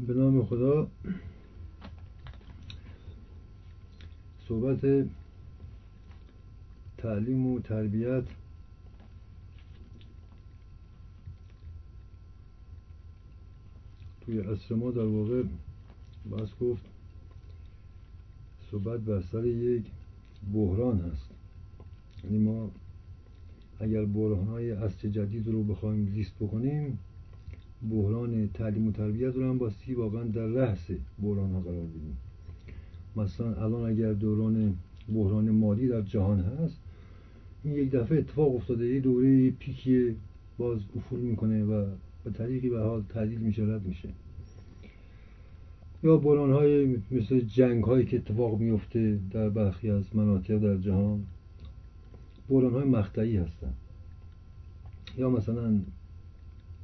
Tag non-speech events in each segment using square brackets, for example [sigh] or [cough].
به نام خدا. صحبت تعلیم و تربیت. توی عصر ما در واقع بس گفت صحبت بر سر یک بحران هست یعنی ما اگر بحران های عصر جدید رو بخوایم لیست بکنیم بحران تعلیم و تربیت رو هم باستی واقعا در رأس بحران ها قرار بدیم. مثلا الان اگر دوران بحران مالی در جهان هست این یک دفعه اتفاق افتاده یه دوره پیکی باز افول می‌کنه و به طریقی به حال تعدیل میشه رد میشه. یا بحران های مثل جنگ هایی که اتفاق میفته در برخی از مناطق در جهان بحران های مقطعی هستن. یا مثلا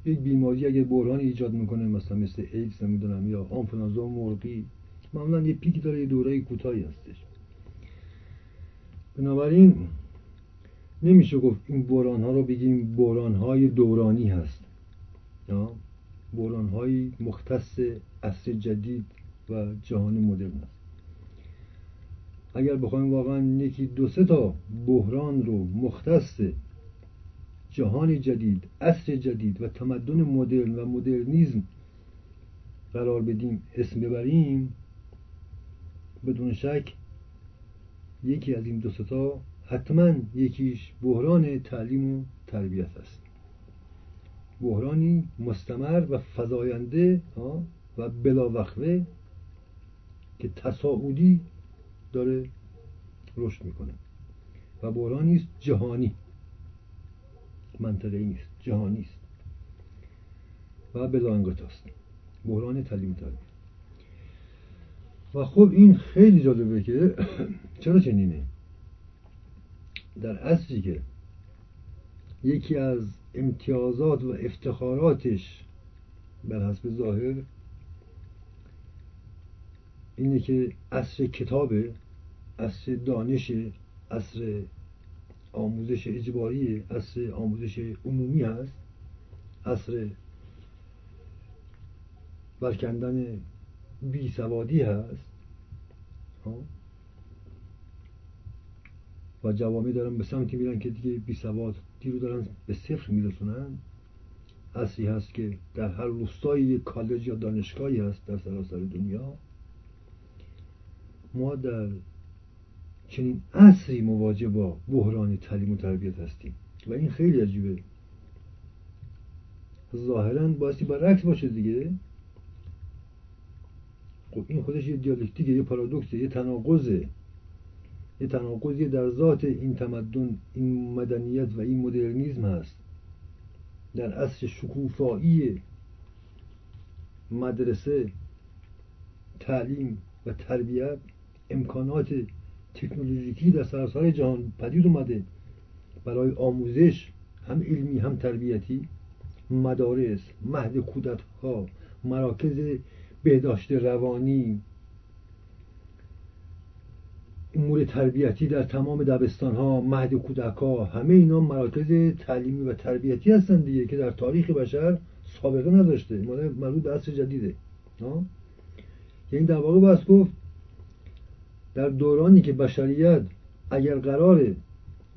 یک بیماری اگر بحران ایجاد می‌کنه مثلا مثل ایدز نمی‌دونم یا آنفولانزا مرغی معمولا یه پیک داره یه دوره کوتاهی هستش. بنابراین نمیشه گفت این بحران ها رو بگیم بحران های دورانی هست. یا بحران های مختص عصر جدید و جهانی مدرن است اگر بخوایم واقعا یکی دو سه تا بحران رو مختص جهان جدید عصر جدید و تمدن مدرن و مدرنیزم قرار بدیم اسم ببریم. بدون شک یکی از این دو تا حتما یکیش بحران تعلیم و تربیت است. بحرانی مستمر و فضاینده و بلاوقفه که تصاعدی داره رشد می‌کنه. و بحرانی است جهانی. منطقه نیست جهانی است و بلا انقطاست بحران تعلیم تربیت و خب این خیلی جالبه که [clears throat] چرا چنینه؟ در اصلی که یکی از امتیازات و افتخاراتش بر حسب ظاهر اینه که اصر کتابه اصر دانش اصر آموزش اجباری اصر آموزش عمومی هست اصر برکندن بی سوادی هست. و جوامی دارن به سمتی میرن که دیگه بی سواد رو دارن به صفر میرسونن. اصلی هست که در هر روستایی کالج یا دانشگاهی هست در سراسر دنیا. ما در چنین اصری مواجه با بحران تعلیم و تربیت هستیم. و این خیلی عجیبه. ظاهرا بایستی برعکس باشه دیگه. خب این خودش یه دیالکتیکه یه پارادوکسه یه تناقضه. یه تناقضی در ذات این تمدن این مدنیت و این مدرنیزم هست. در اصل شکوفایی مدرسه تعلیم و تربیت امکانات تکنولوژیکی در سراسر جهان پدید اومده برای آموزش هم علمی هم تربیتی مدارس مهد کودک ها مراکز بهداشت روانی امور تربیتی در تمام دبستان ها مهد کودک ها همه اینا مراکز تعلیمی و تربیتی هستن دیگه که در تاریخ بشر سابقه نداشته. مال مربوط به عصر جدیده یعنی در واقع باید گفت در دورانی که بشریت اگر قراره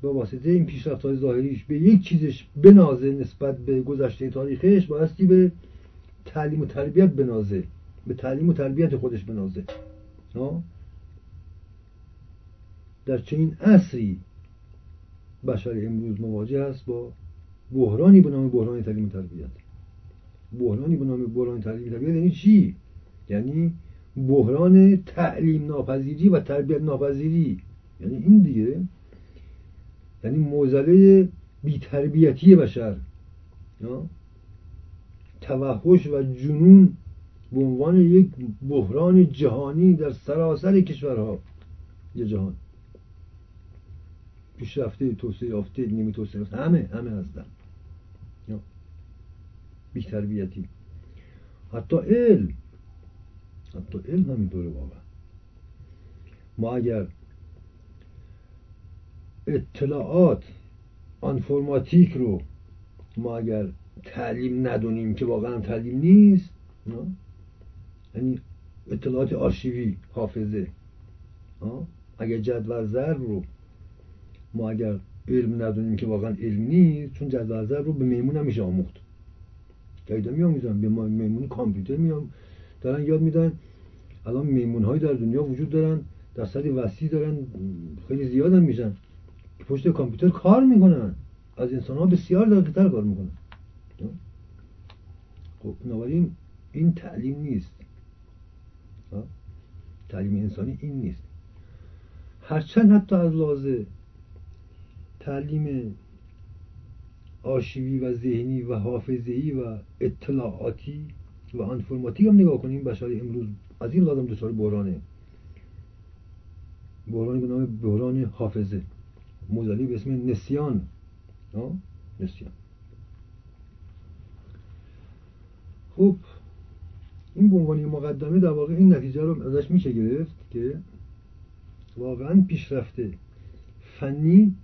با واسطه این پیشرفت های ظاهریش به یک چیزش بنازه نسبت به گذشته تاریخش بایستی به تعلیم و تربیت بنازه به تعلیم و تربیت خودش بنازه. در چنین عصری بشر امروز مواجه است با بحرانی به نام بحران تعلیم و تربیت. بحرانی به نام بحران تعلیم و تربیت یعنی چی؟ یعنی بحران تعلیم ناپذیری و تربیت ناپذیری. یعنی این دیگه. یعنی موزله بیتربیتی بشر. توحش و جنون به عنوان یک بحران جهانی در سراسر کشورها. یه جهان. پیشرفته توسعه یافته نیمه توسعه همه همه هستن بیتربیتی. حتی علم. حتی علم همینطوره واقعا. ما اگر اطلاعات آنفرماتیک رو ما اگر تعلیم ندونیم که واقعا تعلیم نیست یعنی اطلاعات آرشیوی حافظه اگر جدول ضرب رو ما اگر علم ندونیم که واقعا علم نیست چون جدول ضرب رو به میمون هم میشه آموخت. جایدا میآموزن به میمون کامپیوتر میام دارن یاد میدن. الان میمون های در دنیا وجود دارن درصد وسیع دارن خیلی زیاد هم میشن. پشت کامپیوتر کار می‌کنن. از انسان ها بسیار دقیقتر کار می‌کنن. خب بنابراین این تعلیم نیست. تعلیم انسانی این نیست. هرچند حتی از لازه تعلیم آشیوی و ذهنی و حافظه‌ای و اطلاعاتی و انفرماتیک هم نگاه کنیم بشر امروز از این لازم دچار بحرانه. بحرانی به نام بحران حافظه. موزلی به اسم نسیان. نسیان. خوب این به عنوان مقدمه در واقع این نتیجه رو ازش میشه گرفت که واقعا پیشرفته فنی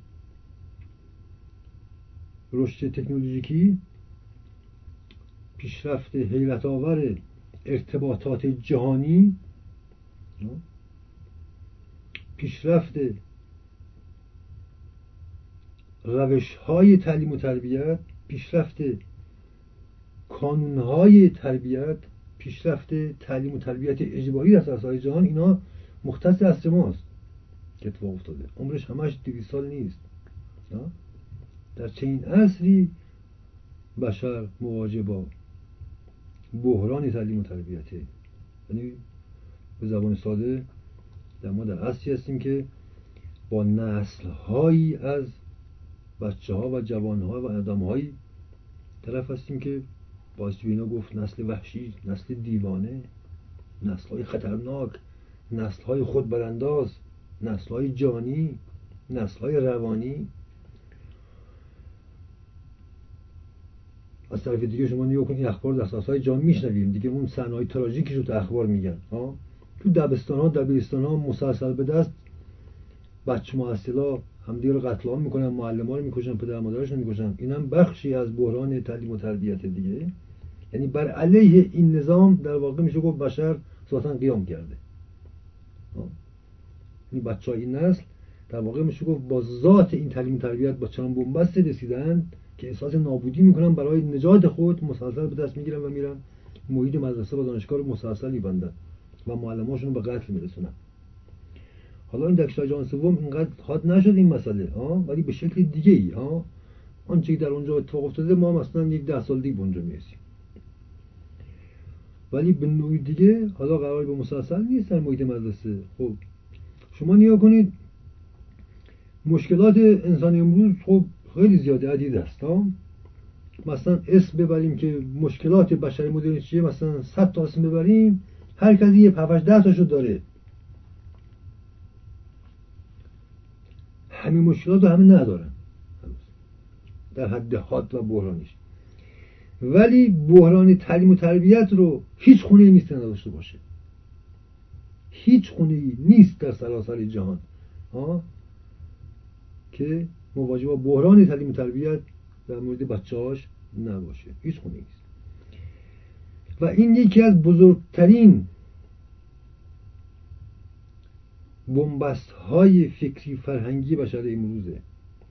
رشد تکنولوژیکی پیشرفت حیرت آور ارتباطات جهانی پیشرفت روش های تعلیم و تربیت پیشرفت کانون های تربیت پیشرفت تعلیم و تربیت اجباری در سراسر جهان اینا مختص عصر ماست. که اتفاق افتاده. عمرش همش دویست سال نیست. در چنین عصری بشر مواجه با بحران تعلیم و تربیته یعنی به زبان ساده در ما در عصری هستیم که با نسل هایی از بچه ها و جوان ها و آدم هایی طرف هستیم که باعث اینا گفت نسل وحشی نسل دیوانه نسل های خطرناک نسل های خود برانداز نسل های جانی نسل های روانی. از طرف دیگه شما نیو این اخبار در های جان میشنویم. دیگه اون صحنه‌های تراژیکی رو تو اخبار میگن. ها؟ تو دبستان ها دبیرستان ها مسلسل به دست. بچه محصلا همدیگه رو قتل عام می‌کنن معلم ها رو می‌کشن پدر مادرشون می‌کشن. این هم بخشی از بحران تعلیم و تربیت دیگه. یعنی بر علیه این نظام در واقع میشه گفت بشر ذاتا قیام کرده. این بچه های این نسل در واقع میشه گفت با ذات این تعلیم تربیت با چنان بنبست رسیدن که احساس نابودی می‌کنن برای نجات خود مسلسل به دست می‌گیرن و میرن محیط مدرسه و دانشگاه رو مسلسل میبندن و معلماشون رو به قتل میرسونن حالا این در جان سوم اینقدر حاد نشد این مسئله ها؟ ولی به شکل دیگه ای ها آنچه در اونجا اتفاق افتاده ما مثلا یک ده سال دیگه اونجا می‌رسیم. ولی به نوعی دیگه حالا قرار به مسلسل نیست در محیط مدرسه. خب شما نیا کنید مشکلات انسان امروز خب خیلی زیاده عدید است مثلا اسم ببریم که مشکلات بشری مدرن چیه مثلا 100 تا اسم ببریم هر کسی یه 5 ده تاشو داره. همین مشکلات رو همه ندارن. در حد حاد و بحرانیش ولی بحران تعلیم و تربیت رو هیچ خونه نیست نداشته باشه. هیچ خونه نیست در سراسر جهان ها؟ که مواجه با بحران تعلیم و تربیت در مورد بچه‌هاش نباشه. هیچ خونه نیست. و این یکی از بزرگترین بنبست های فکری فرهنگی بشر امروزه.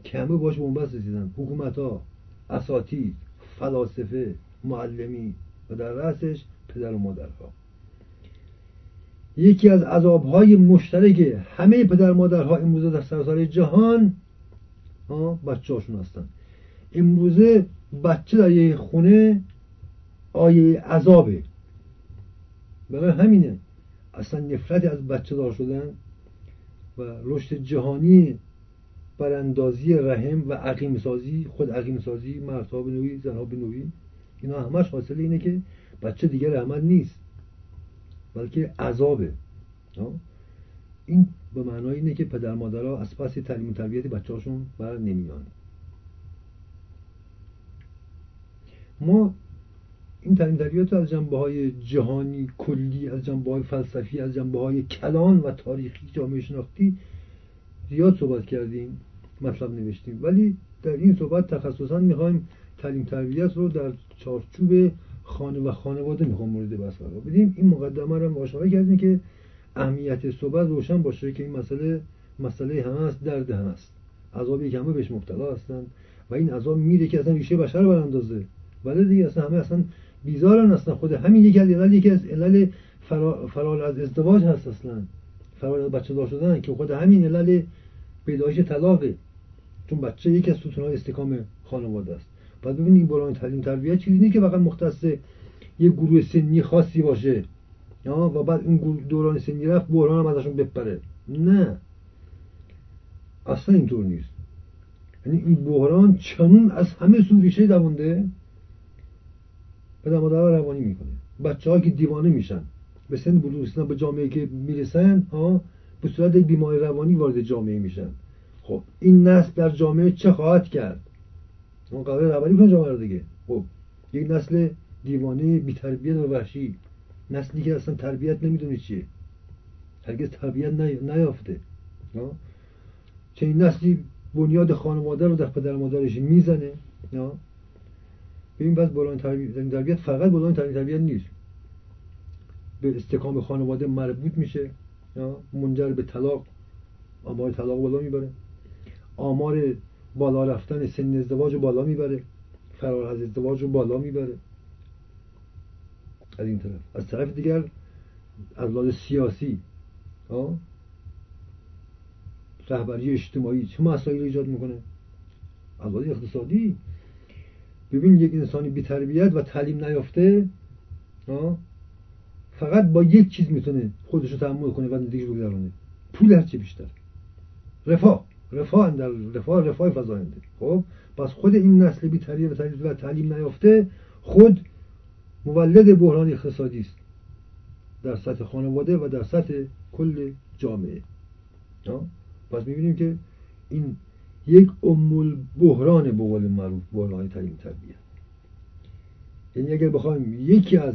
که همه باش بنبست رسیدن. حکومت ها اساتید فلاسفه معلمی و در رأسش پدر و مادرها. یکی از عذاب های مشترک همه پدر مادرها امروزه در سراسر جهان بچه هاشون هستن. امروزه بچه در یه خونه آیه عذابه. برای همینه. اصلا نفرتی از بچه دار شدن و رشد جهانی براندازی رحم و عقیم سازی خود عقیم سازی مردها به نوعی زنها به نوعی اینا همش حاصل اینه که بچه دیگه رحمت نیست بلکه عذابه. این به معنای اینه که پدر مادرها از پس تعلیم و تربیت بچه هاشون بر نمیان. ما این تعلیم تربیت از جنبه های جهانی کلی از جنبه های فلسفی از جنبه های کلان و تاریخی جامعه شناختی زیاد صحبت کردیم مطلب نوشتیم. ولی در این صحبت تخصصا می‌خوایم تعلیم تربیت رو در چارچوب خانه و خانواده می‌خوام مورد بحث قرار بدیم. این مقدمه رو آشنا کردیم که اهمیت صحبت روشن باشه که این مسئله مسئله همه است درد همه است. عذابی که همه بهش مبتلا هستند و این عذاب میره که اصلا ریشه بشر براندازه ولی دیگه اصلا همه اصلا بیزارن اصلا. خود همین یکی از علل یکی از علل فرار از ازدواج هست اصلا. فرار از بچه دار شدن که خود همین علل پیدایش طلاقه. چون بچه یکی از ستونهای استکام خانواده است. بعد ببینید این تعلیم تربیت چیزی نیست که فقط مختص یه گروه سنی خاصی باشه. و بعد اون دوران سنی رفت بحران هم ازشون بپره. نه. اصلا اینطور نیست. یعنی این بحران چنون از همه سو ریشه دوونده پدر مادر روانی می‌کنه. بچه که دیوانه میشن. به سن بلوغ به جامعه که می‌رسن ها به صورت یک بیماری روانی وارد جامعه میشن. خب این نسل در جامعه چه خواهد کرد؟ اون قرار روانی کنه جامعه دیگه؟ خب یک نسل دیوانه بیتربیت و وحشی. نسلی که اصلا تربیت نمی‌دونه چیه. هرگز تربیت نیافته. چنین نسلی بنیاد خانواده رو در پدر مادرش می‌زنه. ببین بس بلان تربیت فقط بلان تربیت نیست. به استکام خانواده مربوط میشه. منجر به طلاق. آمار طلاق بالا می‌بره. آمار بالا رفتن سن ازدواج رو بالا می‌بره. فرار از ازدواج رو بالا می‌بره. از این طرف. از طرف دیگر از لحاظ سیاسی رهبری اجتماعی چه مسائل ایجاد می‌کنه؟ از لحاظ اقتصادی. ببین یک انسانی بی تربیت و تعلیم نیافته فقط با یک چیز می‌تونه خودش رو تحمل کنه و زندگیش بگذرونه پول هرچی بیشتر. رفاه. رفاه در رفاه رفاه فزاینده خب؟ پس خود این نسل بی تربیت و تعلیم نیافته خود مولد بحران اقتصادی است. در سطح خانواده و در سطح کل جامعه. پس می‌بینیم که این یک امول بحران به قول معروف بحران تعلیم تربیت. یعنی اگر بخوایم یکی از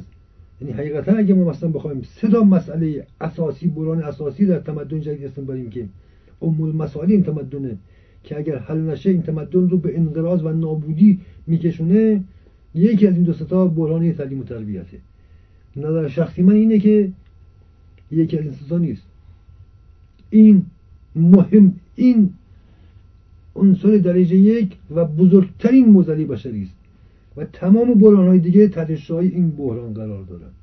یعنی حقیقتا اگر ما مثلا بخوایم سه تا مسئله اساسی بحران اساسی در تمدن جدید اسم بریم که امول مسائل این تمدنه که اگر حل نشه این تمدن رو به انقراض و نابودی میکشونه یکی از این دو تا بحران تعلیم و تربیته. نظر شخصی من اینه که یکی از این نیست. این مهم این عنصر درجه یک و بزرگترین موزلی بشری است و تمام بحران های دیگه تحت این بحران قرار دارند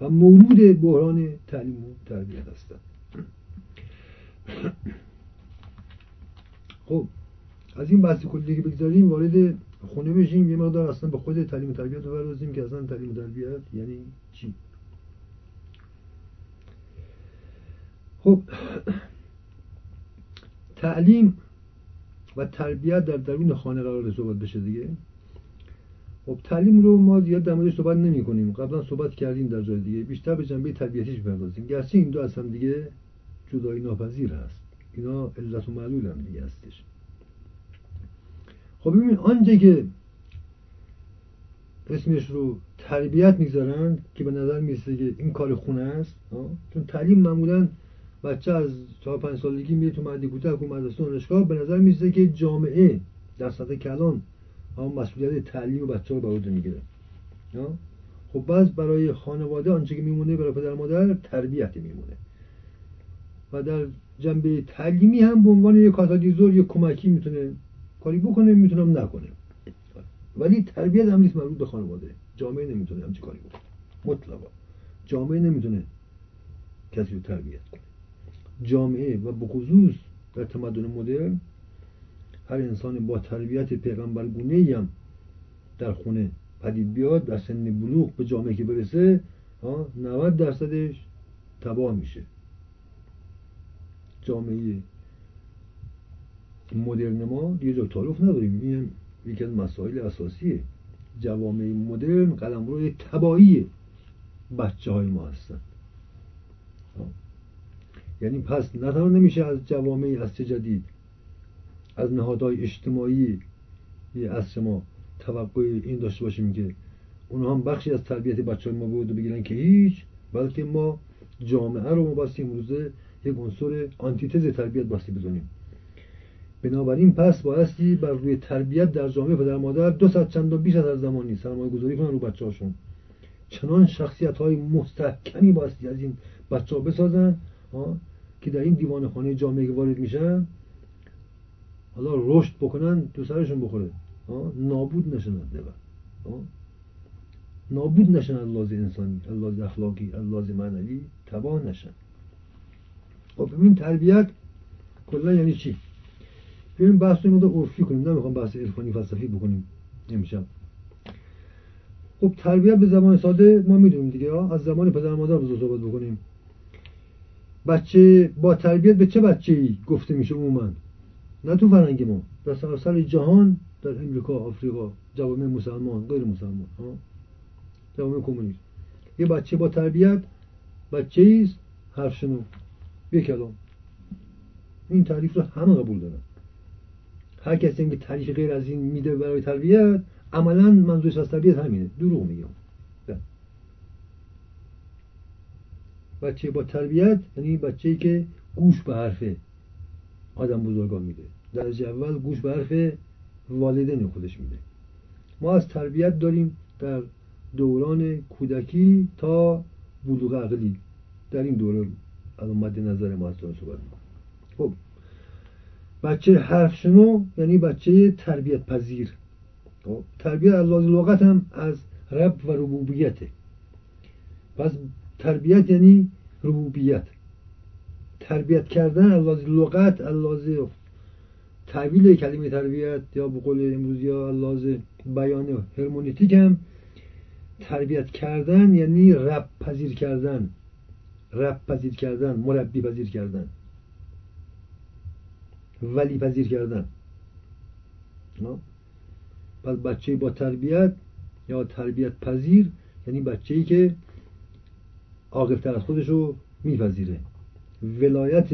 و مولود بحران تعلیم و تربیت هستند [clears throat] خب از این بحث کلی که بگذاریم وارد خونه بشیم یه مقدار اصلا به خود تعلیم و تربیت رو که اصلا تعلیم و تربیت یعنی چی؟ خب تعلیم و تربیت در درون خانه قرار صحبت بشه دیگه. خب تعلیم رو ما زیاد در موردش صحبت نمی کنیم قبلا صحبت کردیم در جای دیگه. بیشتر به جنبه تربیتیش بپردازیم. گرچه این دو از هم دیگه جدایی ناپذیر هست. اینا علت و معلول هم دیگه هستش خب ببین آنچه که اسمش رو تربیت می‌ذارن که به نظر می‌رسه که این کار خونه است چون تعلیم معمولا بچه از چهار پنج سالگی میره تو مدی کوتاه و مدرسه دانشگاه به نظر می‌رسه که جامعه در سطح کلان مسئولیت تعلیم بچه رو بر عهده می‌گیره خب باز برای خانواده آنچه که میمونه برای پدر مادر تربیت میمونه و در جنبه تعلیمی هم به عنوان یک کاتالیزور یک کمکی می‌تونه کاری بکنه می‌تونم نکنه ولی تربیت هم نیست مربوط به خانواده. جامعه نمی‌تونه همچی کاری بکنه. مطلقا. جامعه نمی‌تونه کسی رو تربیت کنه. جامعه و بخصوص در تمدن مدرن هر انسان با تربیت پیغمبرگونه هم در خونه پدید بیاد در سن بلوغ به جامعه که برسه 90 درصدش تباه میشه. جامعه مدرن ما یه جا تعارف نداریم. این یکی از مسائل اساسیه جوامع مدرن قلم روی تبایی بچه های ما هستن. یعنی پس نه نمیشه از جوامع اصل جدید؟ از نهادهای اجتماعی از ما توقع این داشته باشیم که اونها هم بخشی از تربیت بچه های ما بود و بگیرن که هیچ بلکه ما جامعه رو ما روزه یک عنصر آنتیتز تربیت باستی بزنیم. بنابراین پس بایستی بر روی تربیت در جامعه پدر مادر دو صد چندان بیش از زمانی سرمایه گذاری کنن رو بچه هاشون چنان شخصیت های مستحکمی بایستی از این بچه ها بسازن که در این دیوان خانه جامعه وارد میشن حالا رشد بکنن تو سرشون بخوره نابود نشن نابود نشن از انسانی از اخلاقی از معنوی تباه نشن. خب ببین تربیت کلا یعنی چی؟ بیایم بحث رو عرفی کنیم نمی‌خوام بحث عرفانی فلسفی بکنیم. امشب خب تربیت به زمان ساده ما می‌دونیم دیگه از زمان پدر مادر بزرگ صحبت بکنیم. بچه با تربیت به چه بچه ای گفته میشه عموما؟ نه تو فرنگ ما. در سراسر جهان در امریکا آفریقا جوامع مسلمان غیر مسلمان ها. جوامع کمونیست. یه بچه با تربیت بچه ایست حرف شنو یه کلام. این تعریف رو همه قبول دارن. هر کسی که تعریف غیر از این میده برای تربیت عملا منظورش از تربیت همینه. دروغ میگم. بچه با تربیت یعنی بچه که گوش به حرف آدم بزرگان میده. درجه اول گوش به حرف والدین خودش میده. ما از تربیت داریم در دوران کودکی تا بلوغ عقلی. در این دوره الان مد نظر ما از صحبت خب. بچه حرف شنو یعنی بچه تربیت پذیر خب تربیت از لغت هم از رب و ربوبیته. پس تربیت یعنی ربوبیت. تربیت کردن از لغت از تعویل کلمه تربیت یا به قول امروز یا از بیان هرمونیتیک هم تربیت کردن یعنی رب پذیر کردن. رب پذیر کردن مربی پذیر کردن. ولی پذیر کردن پس بچه با تربیت یا تربیت پذیر یعنی بچه ای که عاقلتر از خودش رو میپذیره ولایت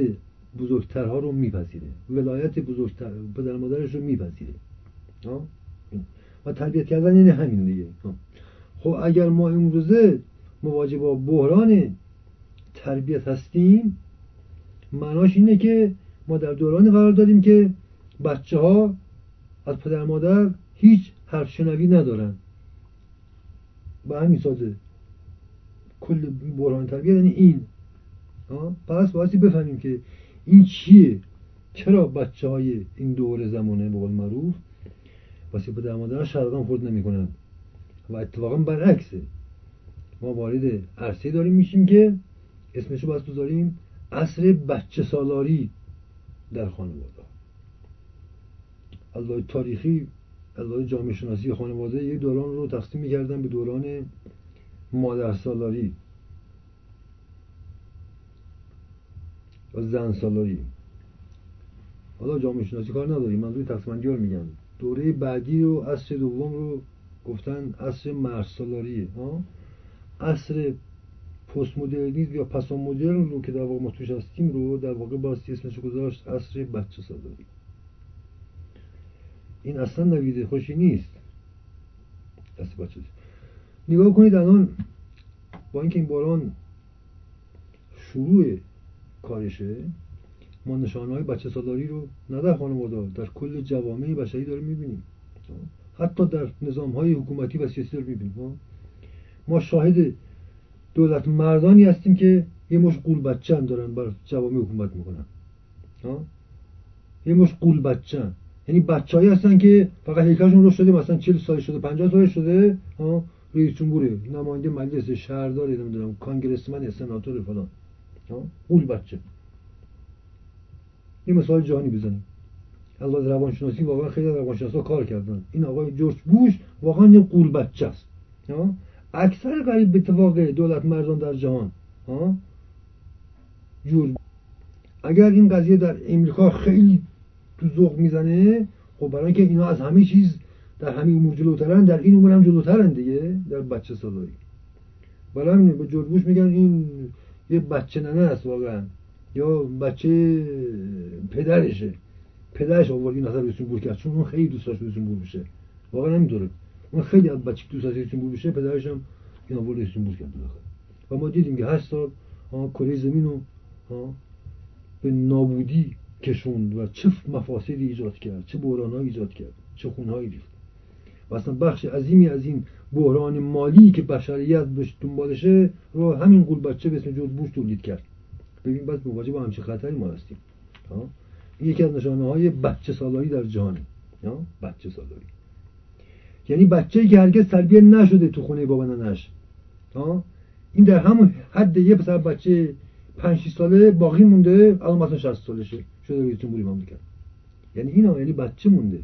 بزرگترها رو میپذیره ولایت بزرگتر پدر مادرش رو میپذیره و تربیت کردن یعنی همین دیگه خب اگر ما امروزه مواجه با بحران تربیت هستیم معناش اینه که ما در دورانی قرار داریم که بچه ها از پدر مادر هیچ حرف شنوی ندارن. به همین ساده. کل بحران تربیت یعنی این. پس بایستی بفهمیم که این چیه؟ چرا بچه های این دور زمانه به قول معروف واسه پدر مادر شرقان خورد نمی‌کنن؟ و اتفاقا برعکسه. ما وارد عرصه داریم میشیم که اسمشو باید بذاریم عصر بچه سالاری در خانواده. الله تاریخی الله جامعه شناسی خانواده یک دوران رو تقسیم می‌کردن به دوران مادر سالاری و زن سالاری. حالا جامعه شناسی کار نداریم من روی تقسیم رو میگم دوره بعدی رو عصر دوم رو گفتن عصر مرد سالاریه ها؟ عصر پست مدرنیسم یا پسا مدرن رو که در واقع ما توش هستیم رو در واقع باستی اسمش گذاشت عصر بچه سالاری این اصلا نویده خوشی نیست. عصر بچه نگاه کنید الان با اینکه این باران شروع کارشه ما نشانه های بچه سالاری رو نه در خانواده در کل جوامع بشری داره می‌بینیم. حتی در نظام های حکومتی و سیاسی داره می‌بینیم. ما شاهد دولت مردانی هستیم که یه مش قول بچه هم دارن بر جوامع حکومت می‌کنن. یه مش قول بچه هم. یعنی بچههایی هستن که فقط هیکلشون رو شده مثلا 40 سال شده 50 سال شده ها؟ رئیس جمهوره نماینده مجلس شهردار نمی‌دونم کانگرسمن سناتور فلان. ها؟ قول بچه این مثال جهانی بزنیم. از روانشناسی واقعا خیلی روانشناسا کار کردن. این آقای جورج بوش واقعا یه قول بچه است اکثر قریب به اتفاق دولت مردان در جهان جور. اگر این قضیه در امریکا خیلی تو ذوق می‌زنه خب برای اینکه اینا از همه چیز در همین امور جلوترن در این امور هم جلوترن دیگه در بچه سالاری برای همینه به جورج بوش میگن این یه بچه ننه است واقعا. یا بچه پدرشه. پدرش آورد این نظر بهشون بور کرد چون اون خیلی دوست داشت بهشون بور بشه واقعا همینطوره. اون خیلی از بچه دوست بهشون بور بشه پدرش هم این آورد بهشون بور کرد و ما دیدیم که هشت سال کره زمین رو به نابودی کشوند و چه مفاسدی ایجاد کرد چه بحران ایجاد کرد چه خونهایی ریخت. و اصلا بخش عظیمی از این بحران مالی که بشریت بهش دنبالشه رو همین قول بچه به اسم جورج بوش تولید کرد. ببین بعد مواجه با همچین خطری ما هستیم. این یکی از نشانه های بچه سالاری در جهانه. بچه سالاری یعنی بچه‌ای که هرگز تربیت نشده تو خونه بابا ننش. این در همون حد یه پسر بچه 5 ساله باقی مونده الان مثلا 60 سالشه. شده رئیس جمهوری مملکت. یعنی اینا یعنی بچه مونده.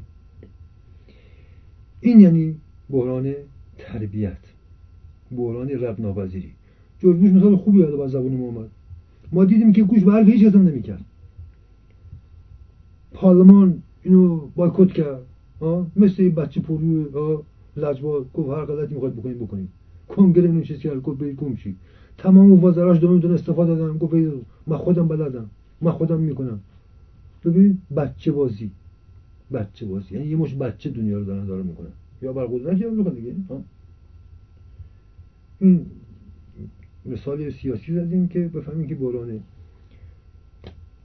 این یعنی بحران تربیت. بحران رب ناپذیری جورج بوش مثال خوبی یاد با زبون ما اومد. ما دیدیم که گوش به حرف هیچ کس نمی‌کرد. پارلمان اینو بایکوت کرد. مثل بچه پروی لجبا گفت هر غلطی می‌خواد بکنیم بکنیم کنگره چیز کرد گفت برید گم تمام وزراش دون استفاده دادن گفت من خودم بلدم. من خودم می‌کنم. ببین بچه بازی. بچه بازی. یعنی یه مش بچه دنیا رو دارن داره می‌کنن. یا بر قدرت یا می‌خواد دیگه این مثال سیاسی زدیم که بفهمیم که بحران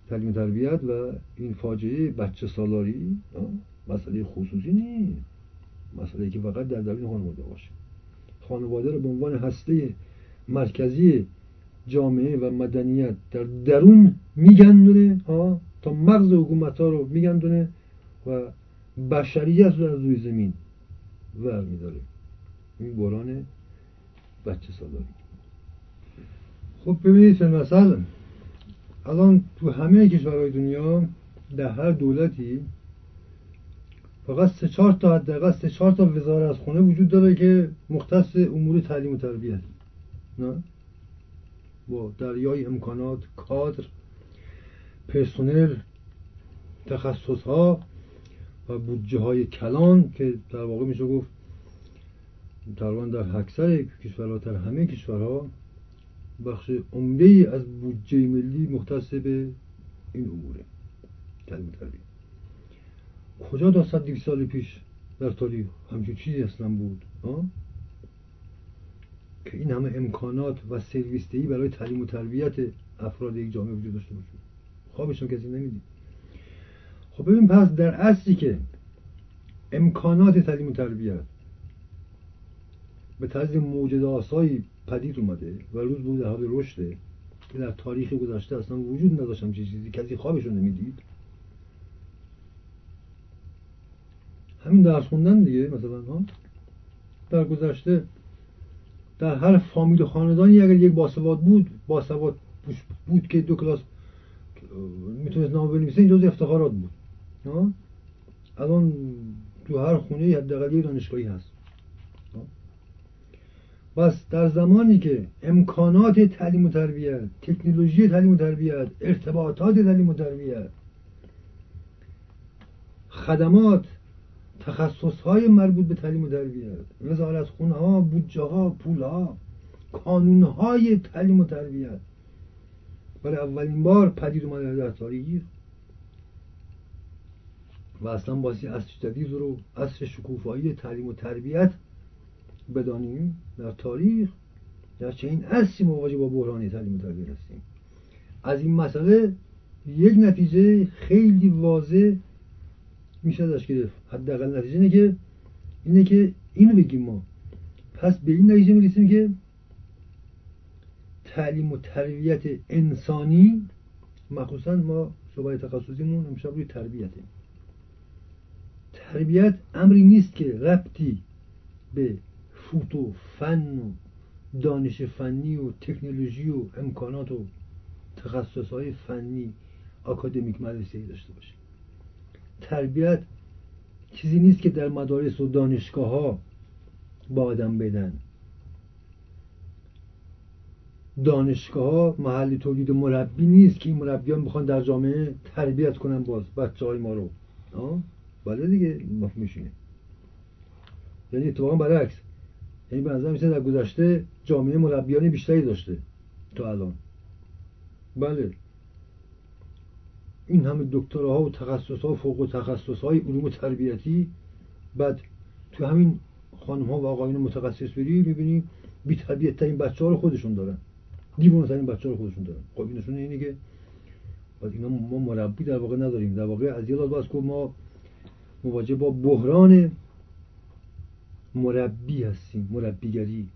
تعلیم تربیت و این فاجعه بچه سالاری مسئله خصوصی نیست. مسئله که فقط در درون خانواده باشه. خانواده رو به عنوان هسته مرکزی جامعه و مدنیت در درون میگندونه ها؟ تا مغز حکومت ها رو میگندونه و بشریت رو از روی زمین ور میداره این بحران بچه سالاری. خب ببینید مثلا. الان تو همه کشورهای دنیا در هر دولتی فقط سه چهار تا حداقل سه چهار تا وزارت خونه وجود داره که مختص امور تعلیم و تربیت نه؟ با دریای امکانات کادر پرسونل تخصص ها و بودجه های کلان که در واقع میشه گفت تقریبا در اکثر کشورها در همه کشورها بخش عمده از بودجه ملی مختص به این اموره تعلیم تربیت کجا تا صد سال پیش در تاریخ همچین چیزی اصلا بود؟ که این همه امکانات و سرویستهی برای تعلیم و تربیت افراد یک جامعه وجود داشته باشه. خوابشون کسی نمی‌دید. خب ببین پس در اصلی که امکانات تعلیم و تربیت به طرز موجد آسایی پدید اومده و روز بود در حال رشده که در تاریخ گذشته اصلا وجود نداشتم چه چیزی کسی خوابشون نمی‌دید. همین درس خوندن دیگه مثلا ها در گذشته در هر فامیل و خاندانی اگر یک باسواد بود باسواد بود که دو کلاس می‌تونست نام بنویسه این جز افتخارات بود الان تو هر خونه حداقل یه دانشگاهی هست بس در زمانی که امکانات تعلیم و تربیت تکنولوژی تعلیم و تربیت ارتباطات تعلیم و تربیت خدمات تخصص های مربوط به تعلیم و تربیت وزارت خونه ها بودجه ها پول ها کانون های تعلیم و تربیت برای اولین بار پدید اومده در تاریخ و اصلا باسی اصر جدید رو اصر شکوفایی تعلیم و تربیت بدانیم. در تاریخ در چه این اصلی مواجه با بحران تعلیم و تربیت هستیم. از این مسئله یک نتیجه خیلی واضح میشه ازش گرفت حداقل نتیجه اینه که اینه که اینو بگیم ما پس به این نتیجه می‌رسیم که تعلیم و تربیت انسانی مخصوصا ما صحبت تخصصیمون امشب روی تربیته تربیت امری نیست که ربطی به فوت و فن و دانش فنی و تکنولوژی و امکانات و تخصص های فنی اکادمیک مدرسه داشته باشه تربیت چیزی نیست که در مدارس و دانشگاه ها با آدم بدن. دانشگاه محل تولید مربی نیست که این مربیان بخوان در جامعه تربیت کنن باز بچه های ما رو. بله دیگه میشینه یعنی اتفاقا برعکس. یعنی به نظر در گذشته جامعه مربیان بیشتری داشته تا الان. بله. این همه دکتراها و تخصص ها و فوق تخصص های علوم تربیتی. بعد تو همین خانم ها و آقایون متخصص بری می‌بینی بی تربیت ترین بچه ها رو خودشون دارن. دیوانه ترین بچه ها رو خودشون دارن. خب این اینه که اینا ما مربی در واقع نداریم. در واقع از یه باز که ما مواجه با بحران مربی هستیم مربیگری.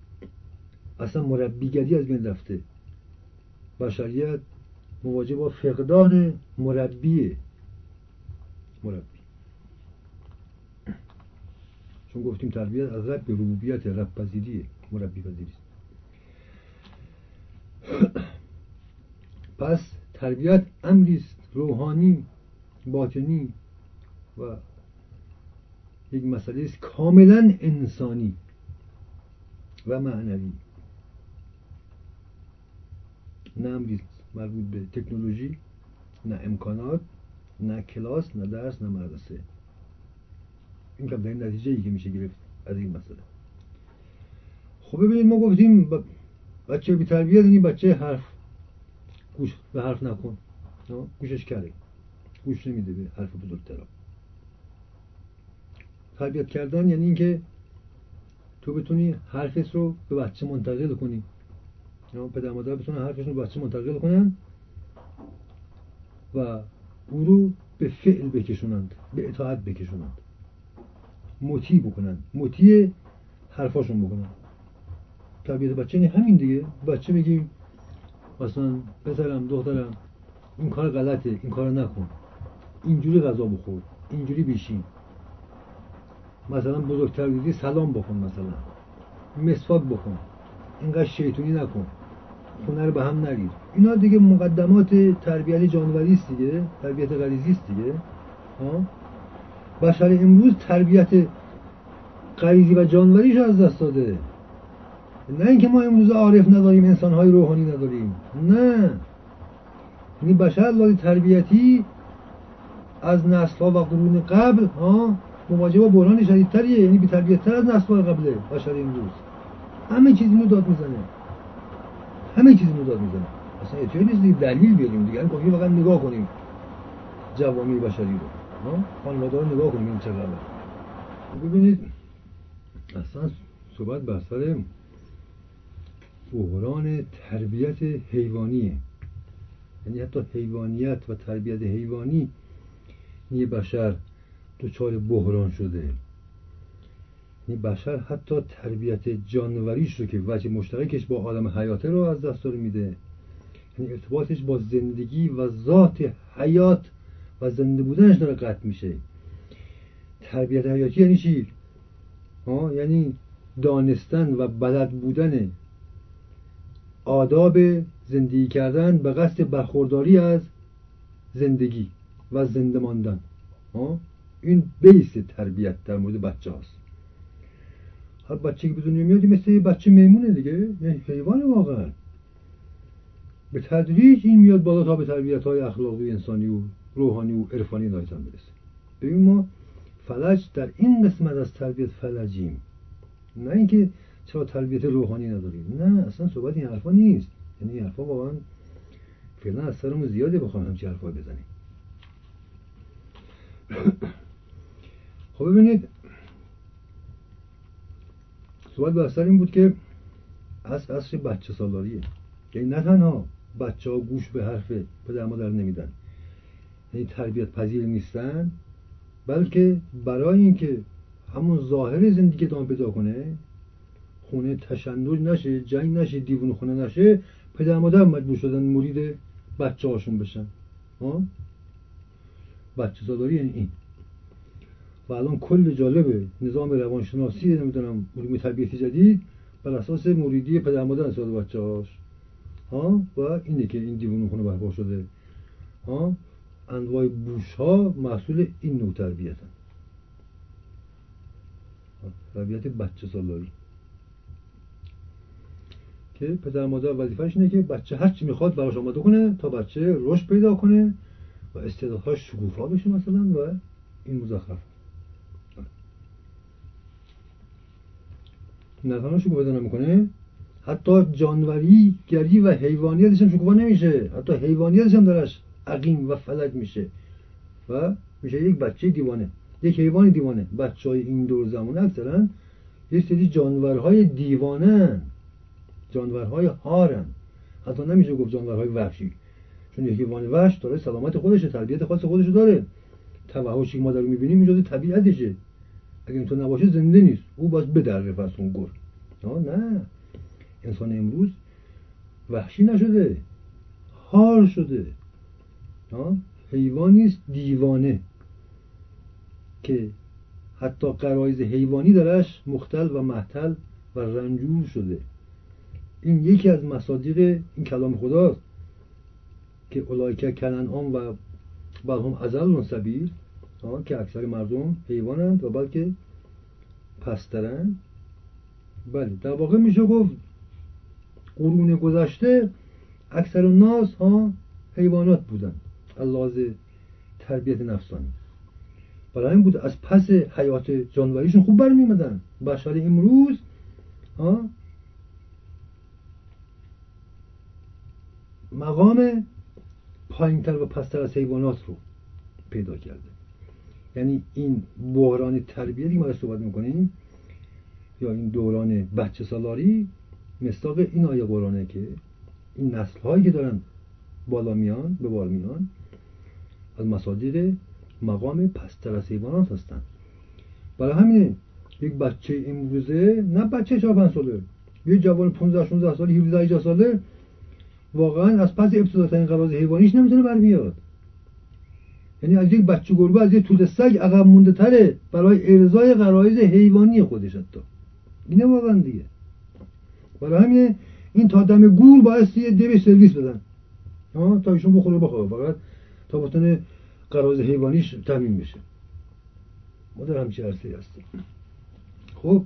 اصلا مربیگری از بین رفته. بشریت مواجه با فقدان مربی. مربی. چون گفتیم تربیت از رب ربوبیت رب پذیریه مربی پذیری پس تربیت امری است روحانی باطنی و یک مسئله است کاملا انسانی و معنوی. نه امری مربوط به تکنولوژی نه امکانات نه کلاس نه درس نه مدرسه. این کمترین نتیجه ای که میشه گرفت از این مسئله. خب ببینید ما گفتیم بچه بی تربیت یعنی بچه حرف گوش به حرف نکن. گوشش کرده گوش نمیده به حرف بزرگترا. تربیت کردن یعنی اینکه تو بتونی حرفت رو به بچه منتقل کنی. یا پدر مادر بتونن حرفشون رو بچه منتقل کنن؟ و او رو به فعل بکشونند به اطاعت بکشونند. مطیع بکنن. مطیع حرفاشون بکنن. تربیت بچه یعنی همین دیگه. بچه میگیم مثلا پسرم دخترم این کار غلطه این کار نکن. اینجوری غذا بخور اینجوری بیشین. مثلا بزرگتر دیدی سلام بکن مثلا. مسواک بکن اینقدر شیطونی نکن. خونه رو به هم نرید. اینا دیگه مقدمات تربیت جانوری است دیگه تربیت غریزی است دیگه. ها؟ بشر امروز تربیت غریزی و جانوریش از دست داده. نه اینکه ما امروز عارف نداریم انسانهای روحانی نداریم. نه. یعنی بشر لای تربیتی از نسل و قرون قبل ها؟ مواجه با بحران شدیدتریه یعنی بی تر از نسل قبله بشر امروز. همه چیز اینو داد می‌زنه. همه چیز اینو داد می‌زنه. اصلا احتیاج نیست دلیل بیاریم دیگه. یعنی فقط نگاه کنیم. جوانی بشری رو. خانواده رو نگاه کنیم این چقدر ببینید اصلا صحبت بر سر بحران تربیت حیوانیه. یعنی حتی حیوانیت و تربیت حیوانی یه بشر دچار بحران شده. بشر حتی تربیت جانوریش رو که وجه مشترکش با آدم حیاته رو از دست میده. یعنی ارتباطش با زندگی و ذات حیات و زنده بودنش داره قطع میشه. تربیت حیاتی یعنی چی؟ یعنی دانستن و بلد بودن. آداب زندگی کردن به قصد برخورداری از زندگی و زنده ماندن. این بیس تربیت در مورد بچه هاست هر بچه که به دنیا مثل بچه میمونه دیگه یعنی حیوان واقعا به تدریج این میاد بالا تا به تربیت های اخلاقی انسانی و روحانی و عرفانی نایتان برسه ببین ما فلج در این قسمت از تربیت فلجیم نه اینکه چرا تربیت روحانی نداریم نه اصلا صحبت این حرفا نیست یعنی این حرفا واقعا فعلا از سرمون زیاده بخوام همچی حرفا بزنیم خب ببینید صحبت به اثر این بود که از اصر بچه سالاریه یعنی نه تنها بچه ها گوش به حرف پدر مادر نمیدن. یعنی تربیت پذیر نیستن بلکه برای اینکه همون ظاهر زندگی ادامه پیدا کنه خونه تشنج نشه جنگ نشه دیوون خونه نشه پدر مادر مجبور شدن مرید بچه هاشون بشن. ها؟ بچه زاداری یعنی این. و الان کل جالبه. نظام روانشناسی نمی‌دونم علوم تربیتی جدید بر اساس مریدی پدر مادر نسبت بچه هاش ها؟ و اینه که این دیوون خونه برپا شده. ها؟ انواع بوش ها محصول این نوع تربیت هم. تربیت بچه سالاری. که پدر مادر وظیفهش اینه که بچه هر چی می‌خواد براش آماده کنه تا بچه رشد پیدا کنه و استعدادهاش شکوفا بشه مثلا و این مزخرف تنها شکوفا پیدا نمی‌کنه حتی جانوری گری و حیوانیتش هم شکوفا نمیشه. حتی حیوانیتش هم درش عقیم و فلج میشه. و میشه یک بچه دیوانه. یک حیوان دیوانه. بچه های این دور زمان اکثرا یه سری جانورهای دیوانه جانورهای هارن. حتی نمیشه گفت جانورهای وحشی. چون یک حیوان وحش داره سلامت خودشه تربیت خاص خودش داره. توحشی که ما در می‌بینیم اینجا طبیعتشه. اگه اینطور نباشه زنده نیست. او باید بدره پس اون گر نه. انسان امروز وحشی نشده. هار شده. حیوانی است دیوانه. که حتی قرایز حیوانی درش مختل و محتل و رنجور شده. این یکی از مصادیق این کلام خداست که اولایکه کنن و بل هم ازل سبیل. که اکثر مردم حیوانند و بلکه پسترند. بله در واقع میشه گفت قرون گذشته اکثر ناس ها حیوانات بودن از تربیت نفسانی. برای این بود از پس حیات جانوریشون خوب برمیمدن بشر امروز ها مقام پایینتر و پستر از حیوانات رو پیدا کرده. یعنی این بحران تربیتی ما صحبت می‌کنیم یا این دوران بچه سالاری مستاق این آیه قرآنه که این نسل هایی که دارن بالا میان به بار میان از مصادیق مقام پستر از حیوانات هستن. برای همین یک بچه امروزه نه بچه 4 5 ساله یه جوان 15 16 ساله 17 18 ساله واقعا از پس ابتداترین قراض حیوانیش نمی‌تونه برمیاد. یعنی از یک بچه گربه از یک توت سگ عقب مونده تره برای ارزای غرایز حیوانی خودش حتی. اینه واقعا دیگه. برای همین این تا دم گور باعث یه دیو سرویس بدن. تا ایشون بخوره بخوره فقط تا بتونه قرائز حیوانیش تامین بشه. ما در همچه عرصه هستیم. خب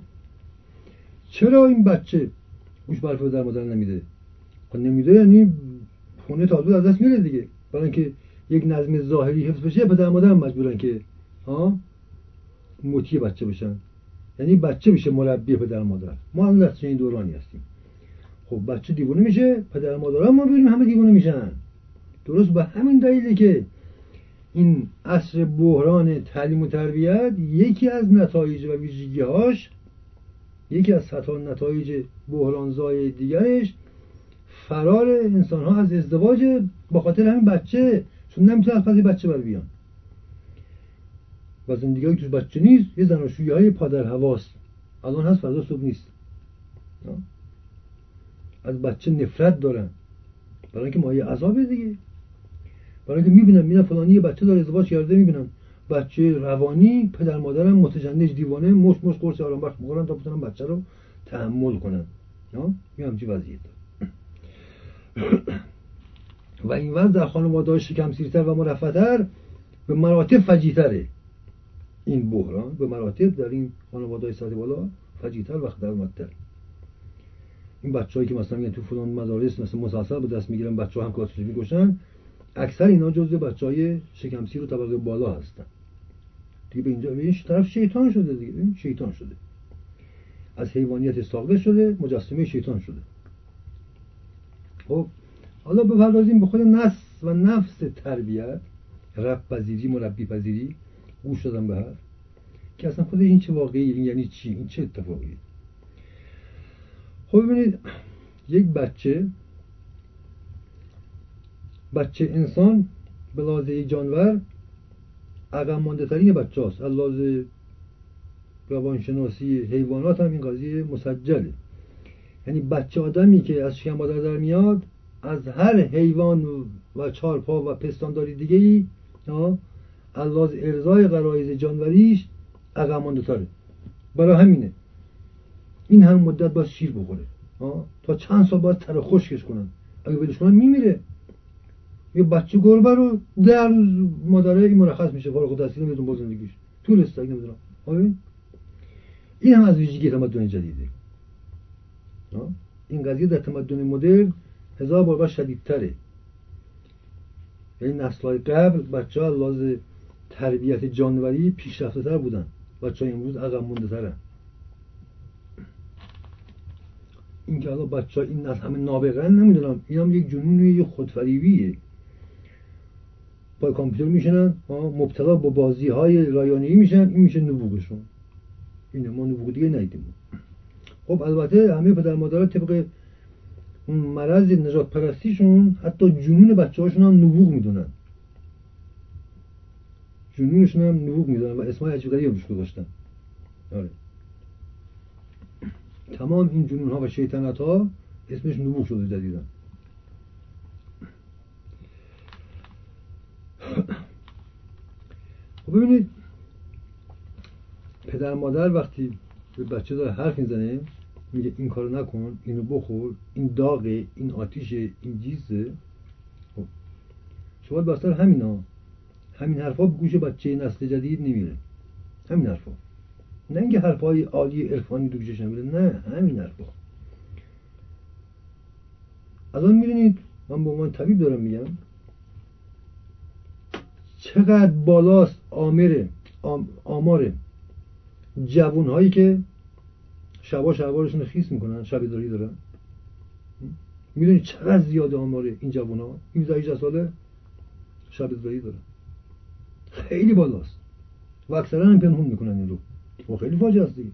چرا این بچه گوش برف در مادر نمیده؟ خب نمیده یعنی خونه تا از دست میره دیگه. برای اینکه یک نظم ظاهری حفظ بشه پدر مادر مجبورن که ها؟ مطیع بچه بشن. یعنی بچه میشه مربی پدر مادر. ما هم در این دورانی هستیم. خب بچه دیوونه میشه پدر مادر ما ببینیم همه دیوونه میشن. درست به همین دلیله که این عصر بحران تعلیم و تربیت یکی از نتایج و ویژگی هاش یکی از سطح نتایج بحرانزای دیگرش فرار انسان ها از ازدواج با خاطر همین بچه چون نمی‌تونه از بچه بر بیان. و زندگی توش بچه نیست یه زناشویی های پادر هواست. الان هست فردا صبح نیست. از بچه نفرت دارن. برای اینکه مایه عذابه دیگه. برای اینکه می‌بینم می‌بینم فلانی یه بچه داره ازدواج کرده می‌بینم بچه روانی پدر مادرم متجنج دیوانه مش مش قرص آرام بخش می‌خورن تا بتونن بچه رو تحمل کنن. یه همچی وضعیت [clears throat] و این وضع در خانواده شکم سیرتر و مرفتر به مراتب فجیتره این بحران به مراتب در این خانواده های سطح بالا فجیتر و خطرناکتر. این بچه‌ای که مثلا میگن تو فلان مدارس مثل مسلسل به دست می‌گیرن بچه هم کاتولیک می‌کشن اکثر اینا جزء بچه های شکمسی رو طبقه بالا هستن. دیگه به اینجا این طرف شیطان شده دیگه. این شیطان شده. از حیوانیت ساقه شده مجسمه شیطان شده. خب حالا بپردازیم به خود نفس و نفس تربیت. رب پذیری مربی پذیری. گوش دادم به هر که اصلا خود این چه واقعی؟ این یعنی چی؟ این چه اتفاقی؟ خب ببینید یک بچه بچه انسان به لازه جانور عقب مانده ترین بچه از لازه روانشناسی حیوانات هم این قضیه مسجله. یعنی بچه آدمی که از شکم مادر در میاد از هر حیوان و چارپا و پستانداری دیگه ای از ارزای غرایز جانوریش عقب مانده تره برای همینه. این هم مدت باید شیر بخوره. تا چند سال باید تر خشکش کنن. اگه بدش کنن میمیره یه بچه گربه رو در مادره این مرخص میشه فارغ التحصیل نمیدون با زندگیش. طول استاک نمی‌دونم. آبین این هم از ویژگی تمدن جدیده. این قضیه در تمدن مدرن هزار بار شدیدتره. یعنی نسل های قبل بچه ها لازم تربیت جانوری پیشرفته تر بودن. بچه های امروز عقب مونده ترن این که حالا بچه این نسل همه نابغه نمی‌دونم. این هم یک جنون یک خودفریبیه. با کامپیوتر میشنن مبتلا با بازی های رایانهی میشن این میشه نبوغشون. اینه ما نبوغ دیگه ندیدیم. خب البته همه پدر مادرها طبق اون مرض نجات پرستیشون حتی جنون بچه هاشون هم نبوغ می‌دونن. جنونشون هم نبوغ می‌دونن و اسمای عجیب غریب روش گذاشتن. آره. تمام این جنون ها و شیطنت ها اسمش نبوغ شده جدیدن خب ببینید پدر مادر وقتی به بچه داره حرف می‌زنه میگه این کارو نکن اینو بخور این داغه این آتیشه این جیزه خب. شما بستر همینا همین حرفا به گوش بچه نسل جدید نمیره. همین حرفا. نه اینکه حرفای عالی عرفانی تو گوشش نمیره نه همین حرفا. از آن من به عنوان طبیب دارم میگم چقدر بالاست آمره آم، آماره. جوون هایی که شبا شلوارشون خیس می‌کنن شبیداری دارن. می‌دونی چقدر زیاده آماره این جوون ها این 18 ساله شبیداری دارن خیلی بالاست. و اکثرا هم پنهون می‌کنن این رو. و خیلی فاجعه است دیگه.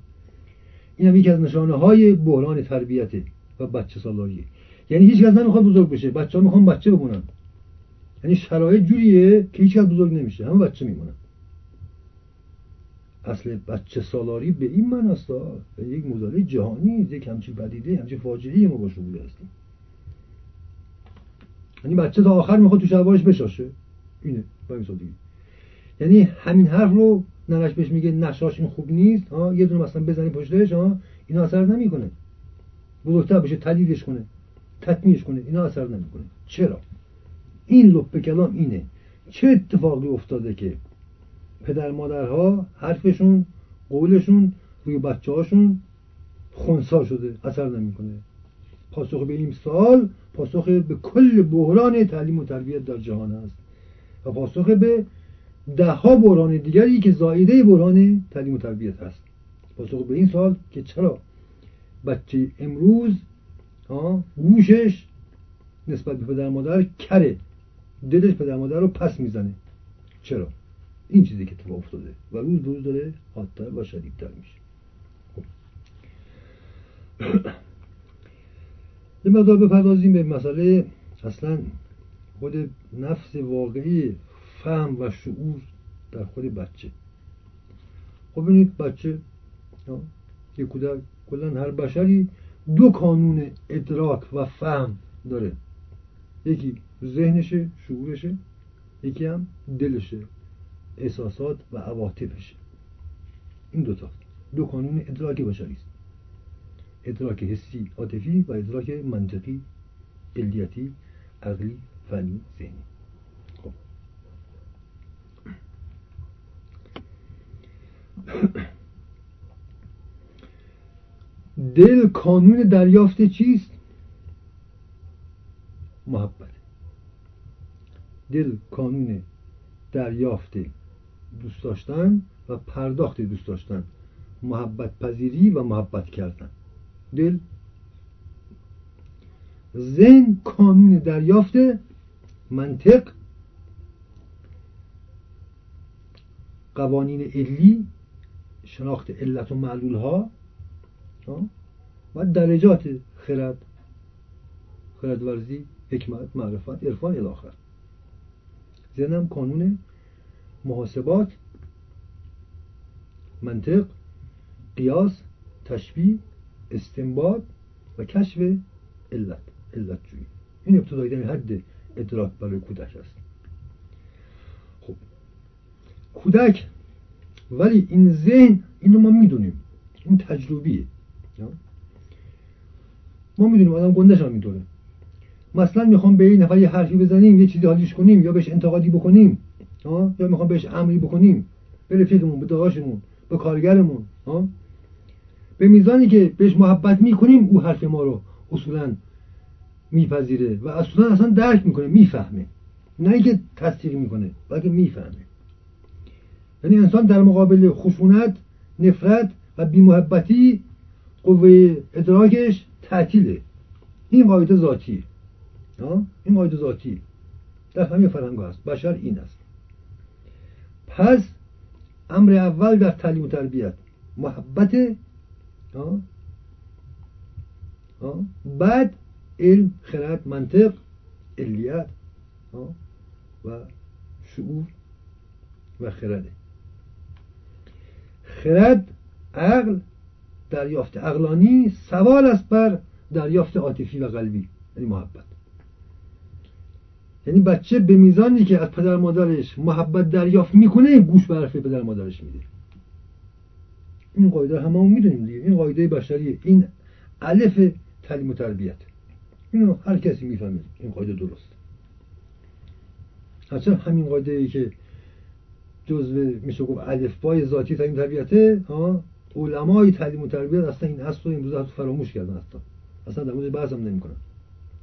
این هم یکی از نشانه های بحران تربیته و بچه سالاییه یعنی هیچ کس نمی‌خواد بزرگ بشه. بچه ها می‌خوان بچه بمونن. یعنی شرایط جوریه که هیچ کس بزرگ نمیشه. همه بچه میمونن. اصل بچه سالاری به این من است یک مزاله جهانی یک همچین پدیده همچین فاجعه ما باش بوده هستیم. یعنی بچه تا آخر می‌خواد تو شلوارش بشاشه. اینه با سادگی. یعنی همین حرف رو ننش بهش میگه نشاش این خوب نیست. ها یه دونه مثلا بزنی پشتش ها اینا اثر نمی‌کنه. بزرگتر بشه تدیدش کنه تطمیعش کنه اینا اثر نمی‌کنه. چرا؟ این لپ کلام اینه. چه اتفاقی افتاده که پدر مادرها حرفشون قولشون روی بچه هاشون خونسا شده اثر نمی‌کنه. پاسخ به این سال پاسخ به کل بحران تعلیم و تربیت در جهان است و پاسخ به ده ها بحران دیگری که زایده بحران تعلیم و تربیت هست پاسخ به این سال که چرا بچه امروز گوشش نسبت به پدر مادر کره دلش پدر مادر رو پس می‌زنه. چرا؟ این چیزی که اتفاق افتاده. و روز روز داره حادتر و شدیدتر میشه. خب. یه مقدار بپردازیم به مسئله اصلا خود نفس واقعی فهم و شعور در خود بچه. خب ببینید بچه یه کودک کلا هر بشری دو کانون ادراک و فهم داره. یکی ذهنشه شعورشه یکی هم دلشه. احساسات و عواطفشه این دوتا دو کانون ادراک بشری است. ادراک حسی عاطفی و ادراک منطقی علیتی عقلی فنی ذهنی. خب. [clears throat] دل کانون دریافت چیست؟ محبت. دل کانون دریافت دوست داشتن و پرداخت دوست داشتن. محبت پذیری و محبت کردن. دل. ذهن کانون دریافت منطق. قوانین علی شناخت علت و معلول ها و درجات خرد. خردورزی حکمت معرفت عرفان الاخر. ذهنم کانون محاسبات منطق قیاس تشبیه استنباط و کشف علت علت جویی این ابتدایی حد ادراک برای کودک است. خب. کودک ولی این ذهن اینو ما می‌دونیم. این تجربیه. ما می‌دونیم آدم گندش هم می‌دونه. مثلا می‌خوام به این نفر یه حرفی بزنیم یه چیزی حالیش کنیم یا بهش انتقادی بکنیم. یا می‌خوام بهش امری بکنیم. به رفیقمون به داداشمون به کارگرمون به میزانی که بهش محبت می‌کنیم او حرف ما رو اصولا میپذیره و اصولا اصلا درک می‌کنه می‌فهمه. نه اینکه تصدیق می‌کنه بلکه می‌فهمه. یعنی انسان در مقابل خشونت نفرت و بیمحبتی قوه ادراکش تعطیله. این قاعده ذاتیه. این قاعده ذاتی در همه فرهنگ هست. بشر این است. پس امر اول در تعلیم و تربیت. محبت بعد علم خرد منطق علیت و شعور و خرده. خرد عقل دریافت عقلانی سوال است بر دریافت عاطفی و قلبی. یعنی محبت. یعنی بچه به میزانی که از پدر مادرش محبت دریافت می‌کنه گوش به حرف پدر مادرش میده. این قاعده همه می‌دونیم دیگه. این قاعده بشریه. این الف تعلیم و تربیت. اینو هر کسی می‌فهمه. این قاعده درست. حتی همین قاعده ای که جزء میشه گفت الفبای ذاتی تعلیم تربیته ها؟ علمای تعلیم و تربیت اصلا این اصل رو امروز فراموش کردن اصلا اصلا در مورد بحث هم نمی‌کنن.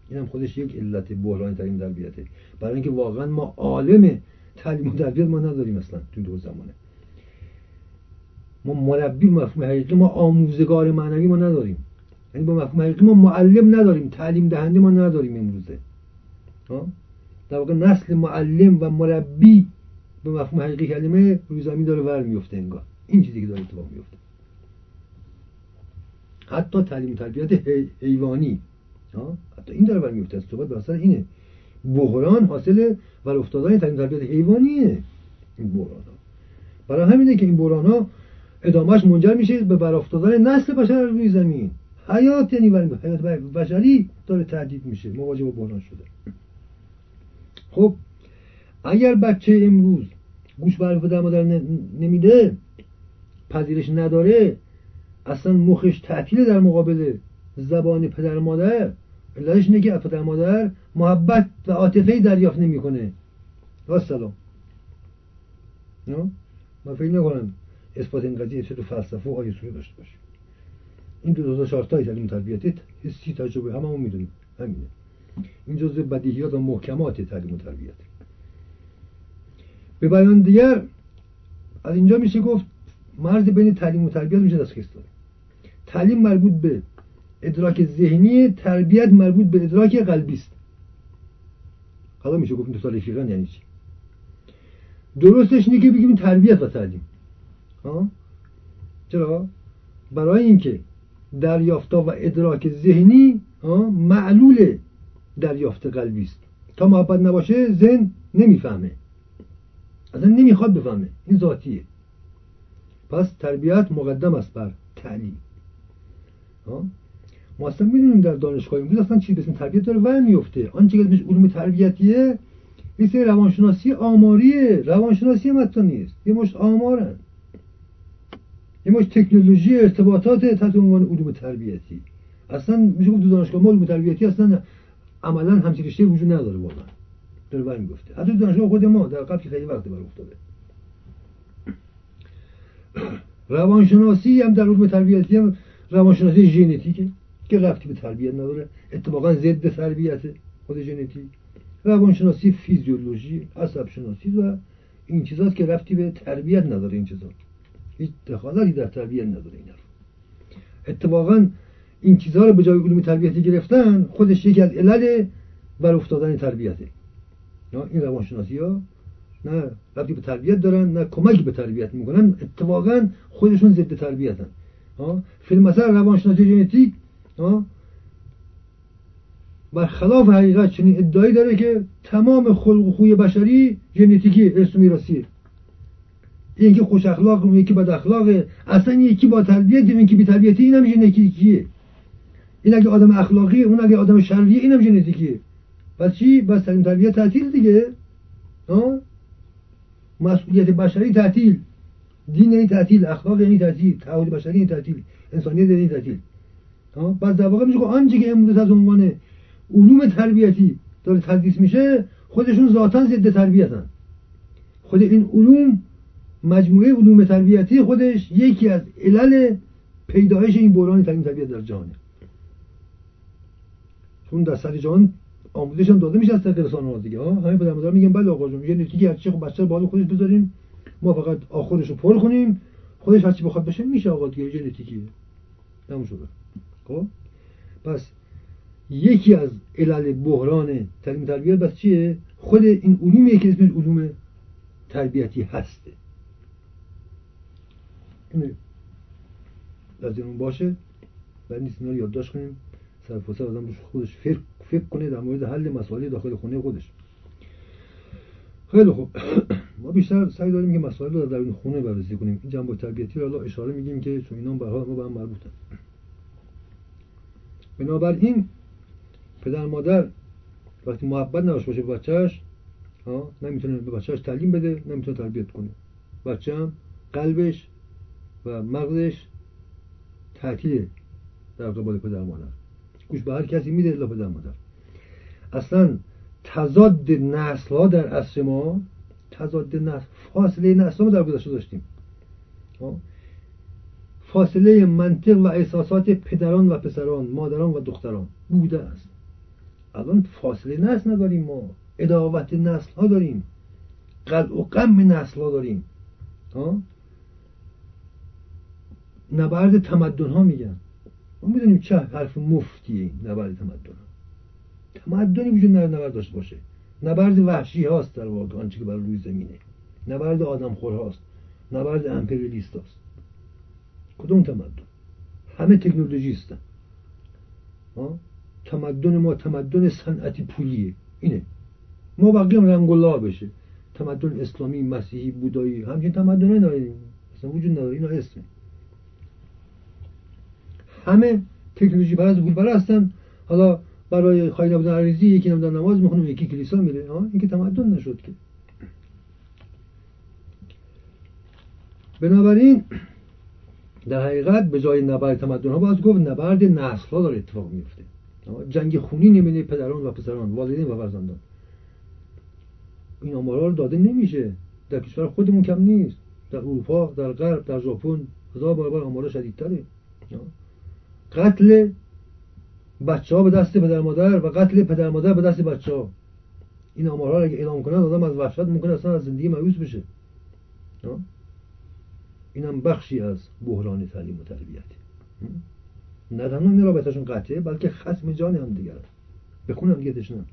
این هم خودش یک علت بحران تعلیم تربیته. برای اینکه واقعا ما عالم تعلیم و ما نداریم اصلا تو دو زمانه. ما مربی مفهوم حقیقی ما آموزگار معنوی ما نداریم. یعنی با مفهوم حقیقی ما معلم نداریم. تعلیم دهنده ما نداریم امروزه. در واقع نسل معلم و مربی به مفهوم حقیقی کلمه روی زمین داره ور میفته انگار. این چیزی که داره اتفاق میفته حتی تعلیم تربیت حیوانی. حتی این داره ور میفته. صحبت به اینه. بحران حاصل ور افتادن تعلیم تربیت حیوانیه. این بحران ها برای همینه که این بحران ها ادامهش منجر میشه به برافتادن نسل بشر روی زمین. حیات یعنی حیات بشری داره تهدید میشه. مواجه با بحران شده. خب اگر بچه امروز گوش به پدر مادر نمیده پذیرش نداره اصلا مخش تعطیل در مقابل زبان پدر مادر علتش اینه که پدر مادر محبت و عاطفه دریافت نمی‌کنه. و سلام من فکر نکنم اثبات این قضیه تو فلسفه و آیه داشته باشه. این دو تا شرطای تعلیم تربیتی حسی تجربه؟ هممون می‌دونیم. همینه. این جزء بدیهیات و محکمات تعلیم و تربیت. به بیان دیگر از اینجا میشه گفت مرز بین تعلیم و تربیت میشه دستخیص داره تعلیم مربوط به ادراک ذهنی تربیت مربوط به ادراک قلبی است. حالا میشه گفت دو تا یعنی چی؟ درستش اینه که بگیم تربیت و تعلیم ها؟ چرا؟ برای اینکه دریافتا و ادراک ذهنی معلول دریافت قلبی است. تا محبت نباشه ذهن نمی‌فهمه. اصلا نمی‌خواد بفهمه. این ذاتیه. پس تربیت مقدم است بر تعلیم. ما اصلا می‌دونیم در دانشگاه امروز اصلا چیزی به تربیت داره ور میفته آنچه که علوم تربیتیه یه روانشناسی آماریه. روانشناسی متا نیست. یه مشت آمارن. یه مشت تکنولوژی ارتباطات تحت عنوان علوم تربیتی. اصلا میشه گفت دانشگاه ما علوم تربیتی اصلا عملا همچین رشته وجود نداره واقعا. داره ور می‌گفته حتی دانشگاه خود ما در قبل خیلی وقت بر افتاده. روانشناسی هم در علوم تربیتی هم روانشناسی ژنتیکه. که رفتی به تربیت نداره. اتفاقا ضد تربیته خود ژنتیک. روانشناسی فیزیولوژی عصب شناسی و این چیزاست که رفتی به تربیت نداره این چیزا. هیچ دخالتی در تربیت نداره این اتفاقا این چیزها رو به جای علوم تربیتی گرفتن خودش یکی از علل بر افتادن تربیته این روانشناسی ها نه ربطی به تربیت دارن نه کمک به تربیت می‌کنن. اتفاقا خودشون ضد تربیتن. فیلم مثلا روانشناسی ژنتیک خلاف حقیقت چنین ادعایی داره که تمام خلق و خوی بشری ژنتیکی ارث میراثیه این که خوش اخلاق اون یکی بد اخلاقه اصلا یکی با تربیت این که بی تربیتی اینم ژنتیکیه. این اگه آدم اخلاقی اون اگه آدم شرعیه اینم ژنتیکیه. پس چی؟ بس تعلیم تربیت تعطیل دیگه. ها؟ مسئولیت بشری تعطیل. دین این تعطیل اخلاق یعنی تعطیل تعهد بشری این تعطیل انسانیت یعنی تعطیل. پس در واقع میشه آنچه که امروز از عنوان علوم تربیتی داره تدریس میشه خودشون ذاتا ضد تربیتن. خود این علوم مجموعه علوم تربیتی خودش یکی از علل پیدایش این بحران تعلیم تربیت در جهانه. چون در سر جهان آموزش هم داده میشه از طریق رسانه ها دیگه ها همین پدر مادر میگن بله آقا جون میگه نتیجه هرچی خب بچه بالا خودش بذاریم. ما فقط آخرش رو پر کنیم خودش هرچی بخواد بشه میشه آقا دیگه ژنتیکیه تموم خب؟ پس یکی از علل بحران تعلیم تربیت بس چیه؟ خود این علومیه که اسمش علوم تربیتی هسته. لازم باشه. و نیست اینا یادداشت کنیم. سر فرصت آدم خودش فکر, فکر کنه در مورد حل مسائل داخل خونه خودش. خیلی خوب. [coughs] ما بیشتر سعی داریم که مسائل رو در این خونه بررسی کنیم. این جنبه تربیتی رو اشاره میگیم که چون اینا به ما به هم مربوطن. بنابراین پدر مادر وقتی محبت نداشته باشه به بچهش نمی‌تونه به بچهش تعلیم بده نمی‌تونه تربیت کنه. بچه هم قلبش و مغزش تعطیله در قبال پدر مادر. گوش به هر کسی میده الا پدر مادر. اصلا تضاد نسل ها در عصر ما تضاد نسل فاصله نسل ها در گذشته داشتیم. فاصله منطق و احساسات پدران و پسران مادران و دختران بوده است. الان فاصله نسل نداریم ما. اداوت نسل ها داریم. قلع و غم نسل ها؟ داریم نبرد تمدن ها میگن. ما می‌دونیم چه حرف مفتیه نبرد تمدن ها تمدنی وجود نبرد داشته باشه. نبرد وحشی هاست در واقع آنچه که بر روی زمینه. نبرد آدم خور هاست. نبرد امپریالیست هاست. کدوم تمدن؟ همه تکنولوژیستن. تمدن ما تمدن صنعتی پولیه. اینه. ما بقیه هم رنگ بشه. تمدن اسلامی مسیحی بودایی همچین تمدن نداریم. اصلا وجود نداره. اینا اسمه همه تکنولوژی پرست پول هستن حالا برای خواهی نبودن عریضی یکی نمیدن نماز می‌خونه یکی کلیسا میره. این که تمدن نشد که. بنابراین در حقیقت به جای نبرد تمدن ها باید گفت نبرد نسل ها داره اتفاق میفته جنگ خونی نمیده پدران و پسران والدین و فرزندان. این آمارا رو داده نمیشه. در کشور خودمون کم نیست. در اروپا در غرب در ژاپن هزار برابر آمارا شدیدتره. قتل بچه ها به دست پدر مادر و قتل پدر مادر به دست بچه ها این آمارها رو اگه اعلام کنن آدم از وحشت ممکنه اصلا از زندگی مایوس بشه. اینم بخشی از بحران تعلیم و تربیت. نه تنها این رابطهشون قطعه بلکه ختم جان هم دیگر. بخونم دیگه تشنم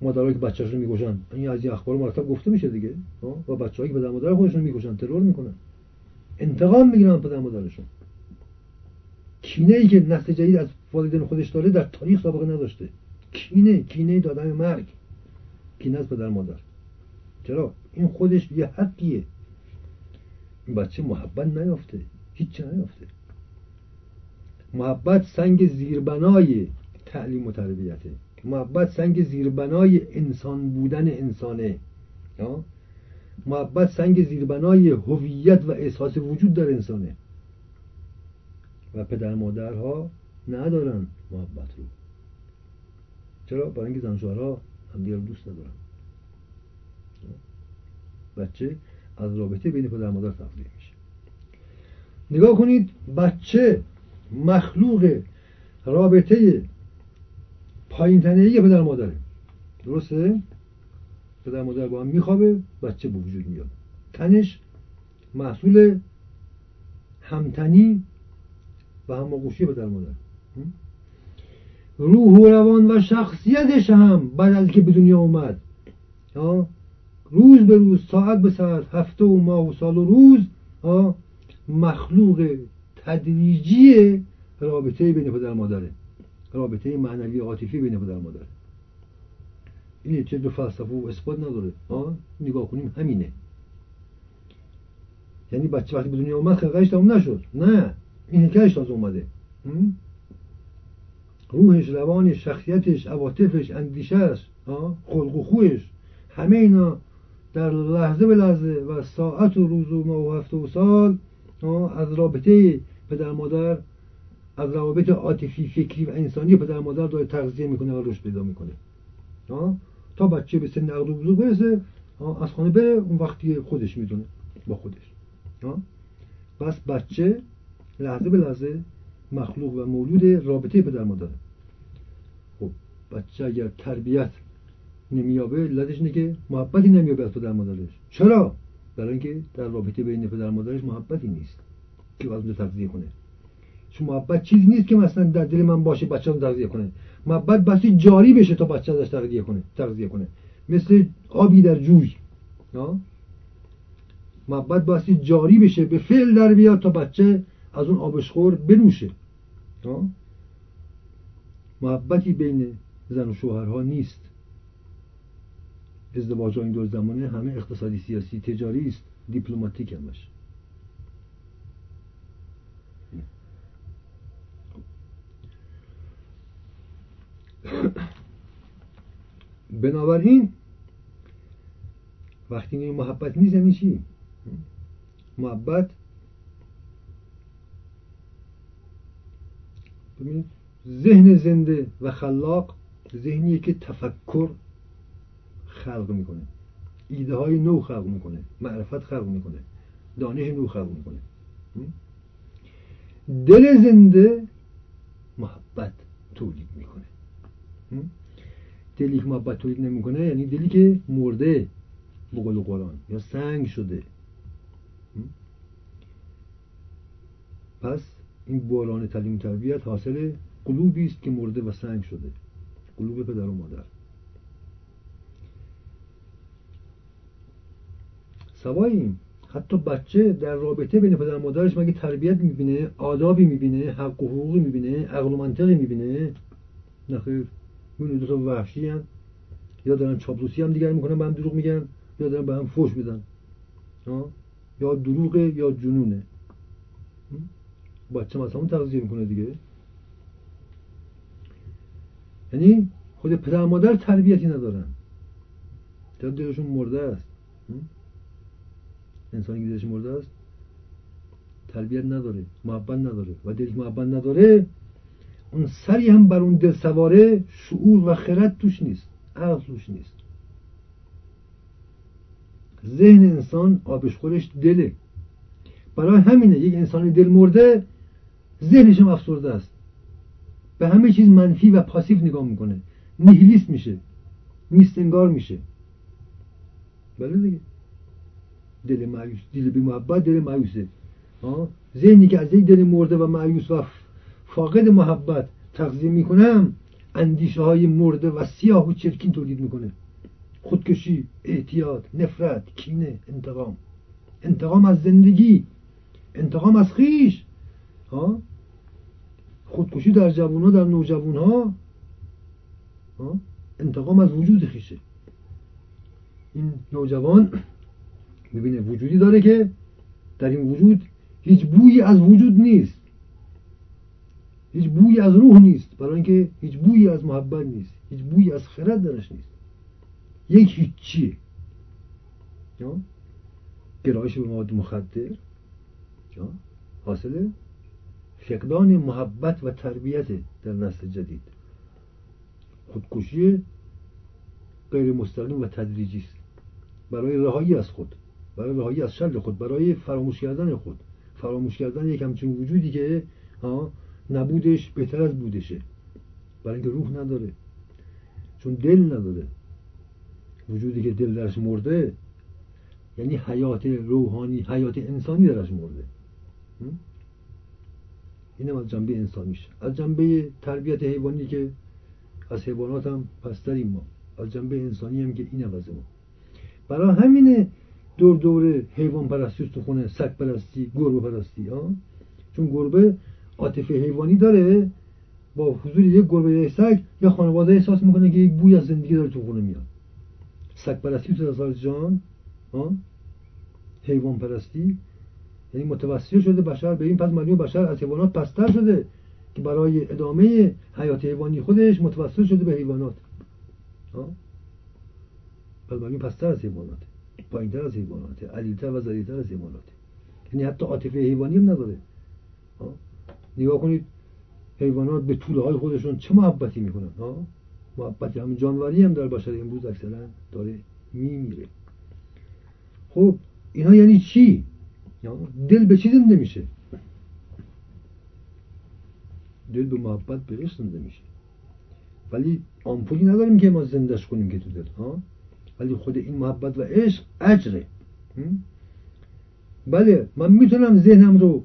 مادرایی که بچه‌شون می‌کشن این از این اخبار مرتب گفته میشه دیگه و بچه‌هایی که پدر مادر خودشون می‌کشن ترور می‌کنن. انتقام می‌گیرن پدر مادرشون. کینه ای که نسل جدید از والدین خودش داره در تاریخ سابقه نداشته. کینه کینه دادن مرگ. کینه از پدر مادر. چرا؟ این خودش یه حقیه. این بچه محبت نیافته. هیچ نیافته. محبت سنگ زیربنای تعلیم و تربیته. محبت سنگ زیربنای انسان بودن انسانه. محبت سنگ زیربنای هویت و احساس وجود در انسانه. و پدر مادرها ندارن محبت رو. چرا؟ برای اینکه زنشوهرها هم دوست ندارن. بچه از رابطه بین پدر مادر تغذیه میشه. نگاه کنید بچه مخلوق رابطه پایین تنه پدر مادره. درسته؟ پدر مادر با هم میخوابه بچه به وجود میاد. تنش محصول همتنی و هماغوشی پدر مادر. روح و روان و شخصیتش هم بعد از که به دنیا اومد. روز به روز ساعت به ساعت هفته و ماه و سال و روز مخلوق تدریجی رابطه بین پدر مادره. رابطه معنوی عاطفی بین پدر مادر این چه به فلسفه و اثبات نداره نگاه کنیم همینه. یعنی بچه وقتی به دنیا اومد خلقش تموم نشد. نه این حکایش تازه اومده. روحش روانش شخصیتش عواطفش اندیشهش خلق و خوش همه اینا در لحظه به لحظه و ساعت و روز و ماه و هفته و سال از رابطه پدر مادر از روابط عاطفی فکری و انسانی پدر مادر داره تغذیه می‌کنه و رشد پیدا می‌کنه. تا بچه به سن عقل بزرگ برسه از خانه بره اون وقتی خودش می‌دونه با خودش. پس بچه لحظه به لحظه مخلوق و مولود رابطه پدر مادر خب بچه اگر تربیت نمیابه علتش اینه که محبتی نمیابه از پدر مادرش. چرا؟ برای اینکه در رابطه بین پدر مادرش محبتی نیست که از اونجا تغذیه کنه. چون محبت چیزی نیست که مثلا در دل من باشه بچه تغذیه کنه. محبت بسی جاری بشه تا بچه ازش تغذیه کنه تغذیه کنه. مثل آبی در جوی محبت بسی جاری بشه به فعل در بیاد تا بچه از اون آبشخور بنوشه محبتی بین زن و شوهرها نیست. ازدواج این دور زمانه همه اقتصادی سیاسی تجاری است. دیپلماتیک همش بنابراین وقتی این محبت نیست چی؟ محبت ذهن زنده و خلاق ذهنیه که تفکر خلق می‌کنه. ایده های نو خلق می‌کنه. معرفت خلق می‌کنه. دانش نو خلق می‌کنه. دل زنده محبت تولید می‌کنه. دلی که محبت تولید نمی‌کنه یعنی دلی که مرده بقول قرآن یا سنگ شده. پس این بحران تعلیم تربیت حاصل قلوبی است که مرده و سنگ شده. قلوب پدر و مادر. سواییم حتی بچه در رابطه بین پدر و مادرش مگه تربیت می‌بینه آدابی می‌بینه حق و حقوقی می‌بینه عقل و منطقی می‌بینه؟ نخیر می‌بینه دو تا وحشی هم یا دارن چاپلوسی هم دیگر می‌کنن به هم دروغ میگن یا دارن به هم فوش میدن. یا دروغه یا جنونه. بچه مثلا تغذیه می‌کنه دیگه. یعنی خود پدر مادر تربیتی ندارن. دلشون مرده است. انسانی که دلش مرده است تربیت نداره محبت نداره و دلش محبت نداره اون سری هم بر اون دل سواره شعور و خرد توش نیست عقل توش نیست. ذهن انسان آبشخورش دله. برای همینه یک انسانی دل مرده ذهنش هم افسرده است. به همه چیز منفی و پاسیو نگاه می‌کنه. نیهیلیست میشه. نیستنگار میشه. بله دیگه. دل معیوس دل بی محبت دل معیوسه ذهنی که از یک دل مرده و معیوس و فاقد محبت تغذیه می‌کنم اندیشه های مرده و سیاه و چرکین تولید می‌کنه. خودکشی احتیاط نفرت کینه انتقام. انتقام از زندگی انتقام از خیش. ها؟ خودکشی در جوان ها در نوجوان ها؟ انتقام از وجود خیشه. این نوجوان می‌بینه وجودی داره که در این وجود هیچ بویی از وجود نیست. هیچ بویی از روح نیست. برای اینکه هیچ بویی از محبت نیست. هیچ بویی از خرد درش نیست. یک هیچیه گرایش به مواد مخدر. حاصل فقدان محبت و تربیت در نسل جدید. خودکشی غیر مستقیم و تدریجی است. برای رهایی از خود. برای رهایی از شر خود برای فراموش کردن خود. فراموش کردن یک همچین وجودی که نبودش بهتر از بودشه. برای اینکه روح نداره. چون دل نداره. وجودی که دل درش مرده یعنی حیات روحانی حیات انسانی درش مرده. اینم از جنبه انسانیش. از جنبه تربیت حیوانی که از حیوانات هم پستریم ما. از جنبه انسانی هم که این عوض ما. برای همینه دور دور حیوان پرستی تو خونه سگ پرستی گربه پرستی ها چون گربه عاطفه حیوانی داره با حضور یک گربه یک سگ یا خانواده احساس می‌کنه که یک بوی از زندگی داره تو خونه میاد. سگ پرستی تو جان حیوان پرستی. یعنی متوسل شده بشر به این پس معلوم بشر از حیوانات پستر شده که برای ادامه حیات حیوانی خودش متوسل شده به حیوانات. پس معلوم پستر از حیوانات پایینتر از حیوانات علیتر و ذلیلتر از حیوانات یعنی حتی عاطفه حیوانی هم نداره. نگاه کنید حیوانات به طوله های خودشون چه محبتی می‌کنن؟ ها؟ محبتی همین جانوری هم در بشر امروز اکثرا داره میمیره. خب اینا یعنی چی؟ دل به چی زنده میشه. دل به محبت به میشه. ولی آمپولی نداریم که ما زندش کنیم که تو دل. ها؟ ولی خود این محبت و عشق اجره. بله من می‌تونم ذهنم رو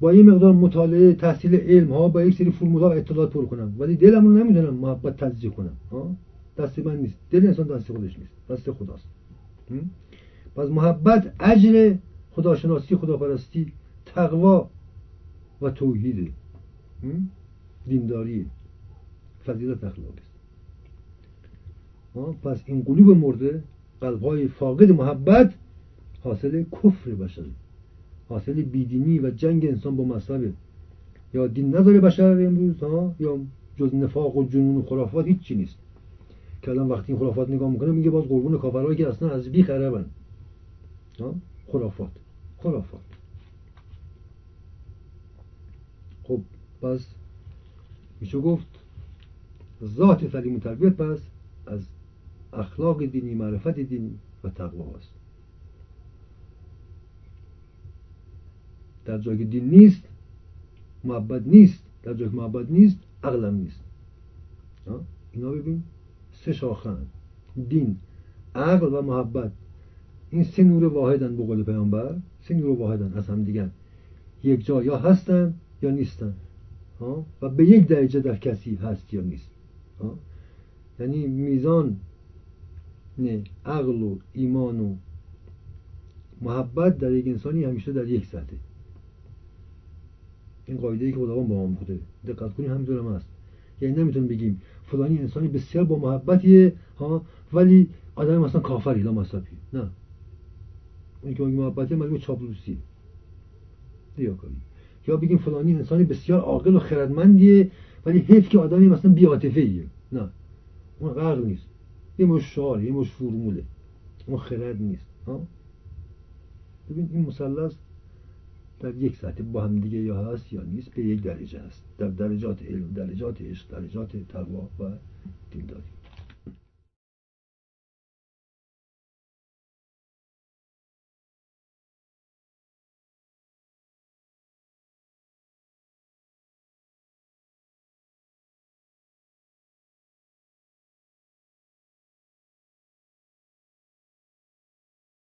با یه مقدار مطالعه تحصیل علم ها با یک سری فرمول و اطلاعات پر کنم. ولی دلم رو نمی‌دونم محبت تزریق کنم. دست من نیست. دل انسان دست خودش نیست. دست خداست. پس محبت اجر خداشناسی خداپرستی تقوا و توحیده. دینداری فضیلت اخلاقی. پس این قلوب مرده قلبهای فاقد محبت حاصل کفر بشره حاصل بیدینی و جنگ انسان با مذهبه. یا دین نداره بشر امروز ها یا جز نفاق و جنون و خرافات هیچی نیست. که الان وقتی این خرافات نگاه می‌کنه میگه باز قربون کافرهایی که اصلا از بی خربن خرافات خرافات. خب پس میشه گفت ذات تعلیم و تربیت پس از اخلاق دینی معرفت دینی و تقوا است در جایی که دین نیست محبت نیست. در جایی که محبت نیست عقلم نیست. اینا ببین سه شاخه دین عقل و محبت. این سه نور واحدن به قول پیامبر. سه نور واحدن از هم دیگن یک جا یا هستن یا نیستن. و به یک درجه در کسی هست یا نیست. یعنی میزان عقل و ایمان و محبت در یک انسانی همیشه در یک سطحه این قاعده ای که خداوند با ما بوده دقت کنید همینطور هم هست یعنی نمی‌تونیم بگیم فلانی انسانی بسیار با محبتیه ها ولی آدم مثلا کافری لا مذهبی نه اون که محبتی مال چاپلوسی ریاکاری یا بگیم فلانی انسانی بسیار عاقل و خردمندیه ولی حیف که آدمی مثلا بیاتفه ایه نه اون غرق نیست یه مش شعار یه مش فرموله. اون خرد نیست ها؟ ببین این مثلث در یک سطح با هم دیگه یا هست یا نیست به یک درجه هست در درجات علم درجات عشق درجات تقوا و دینداری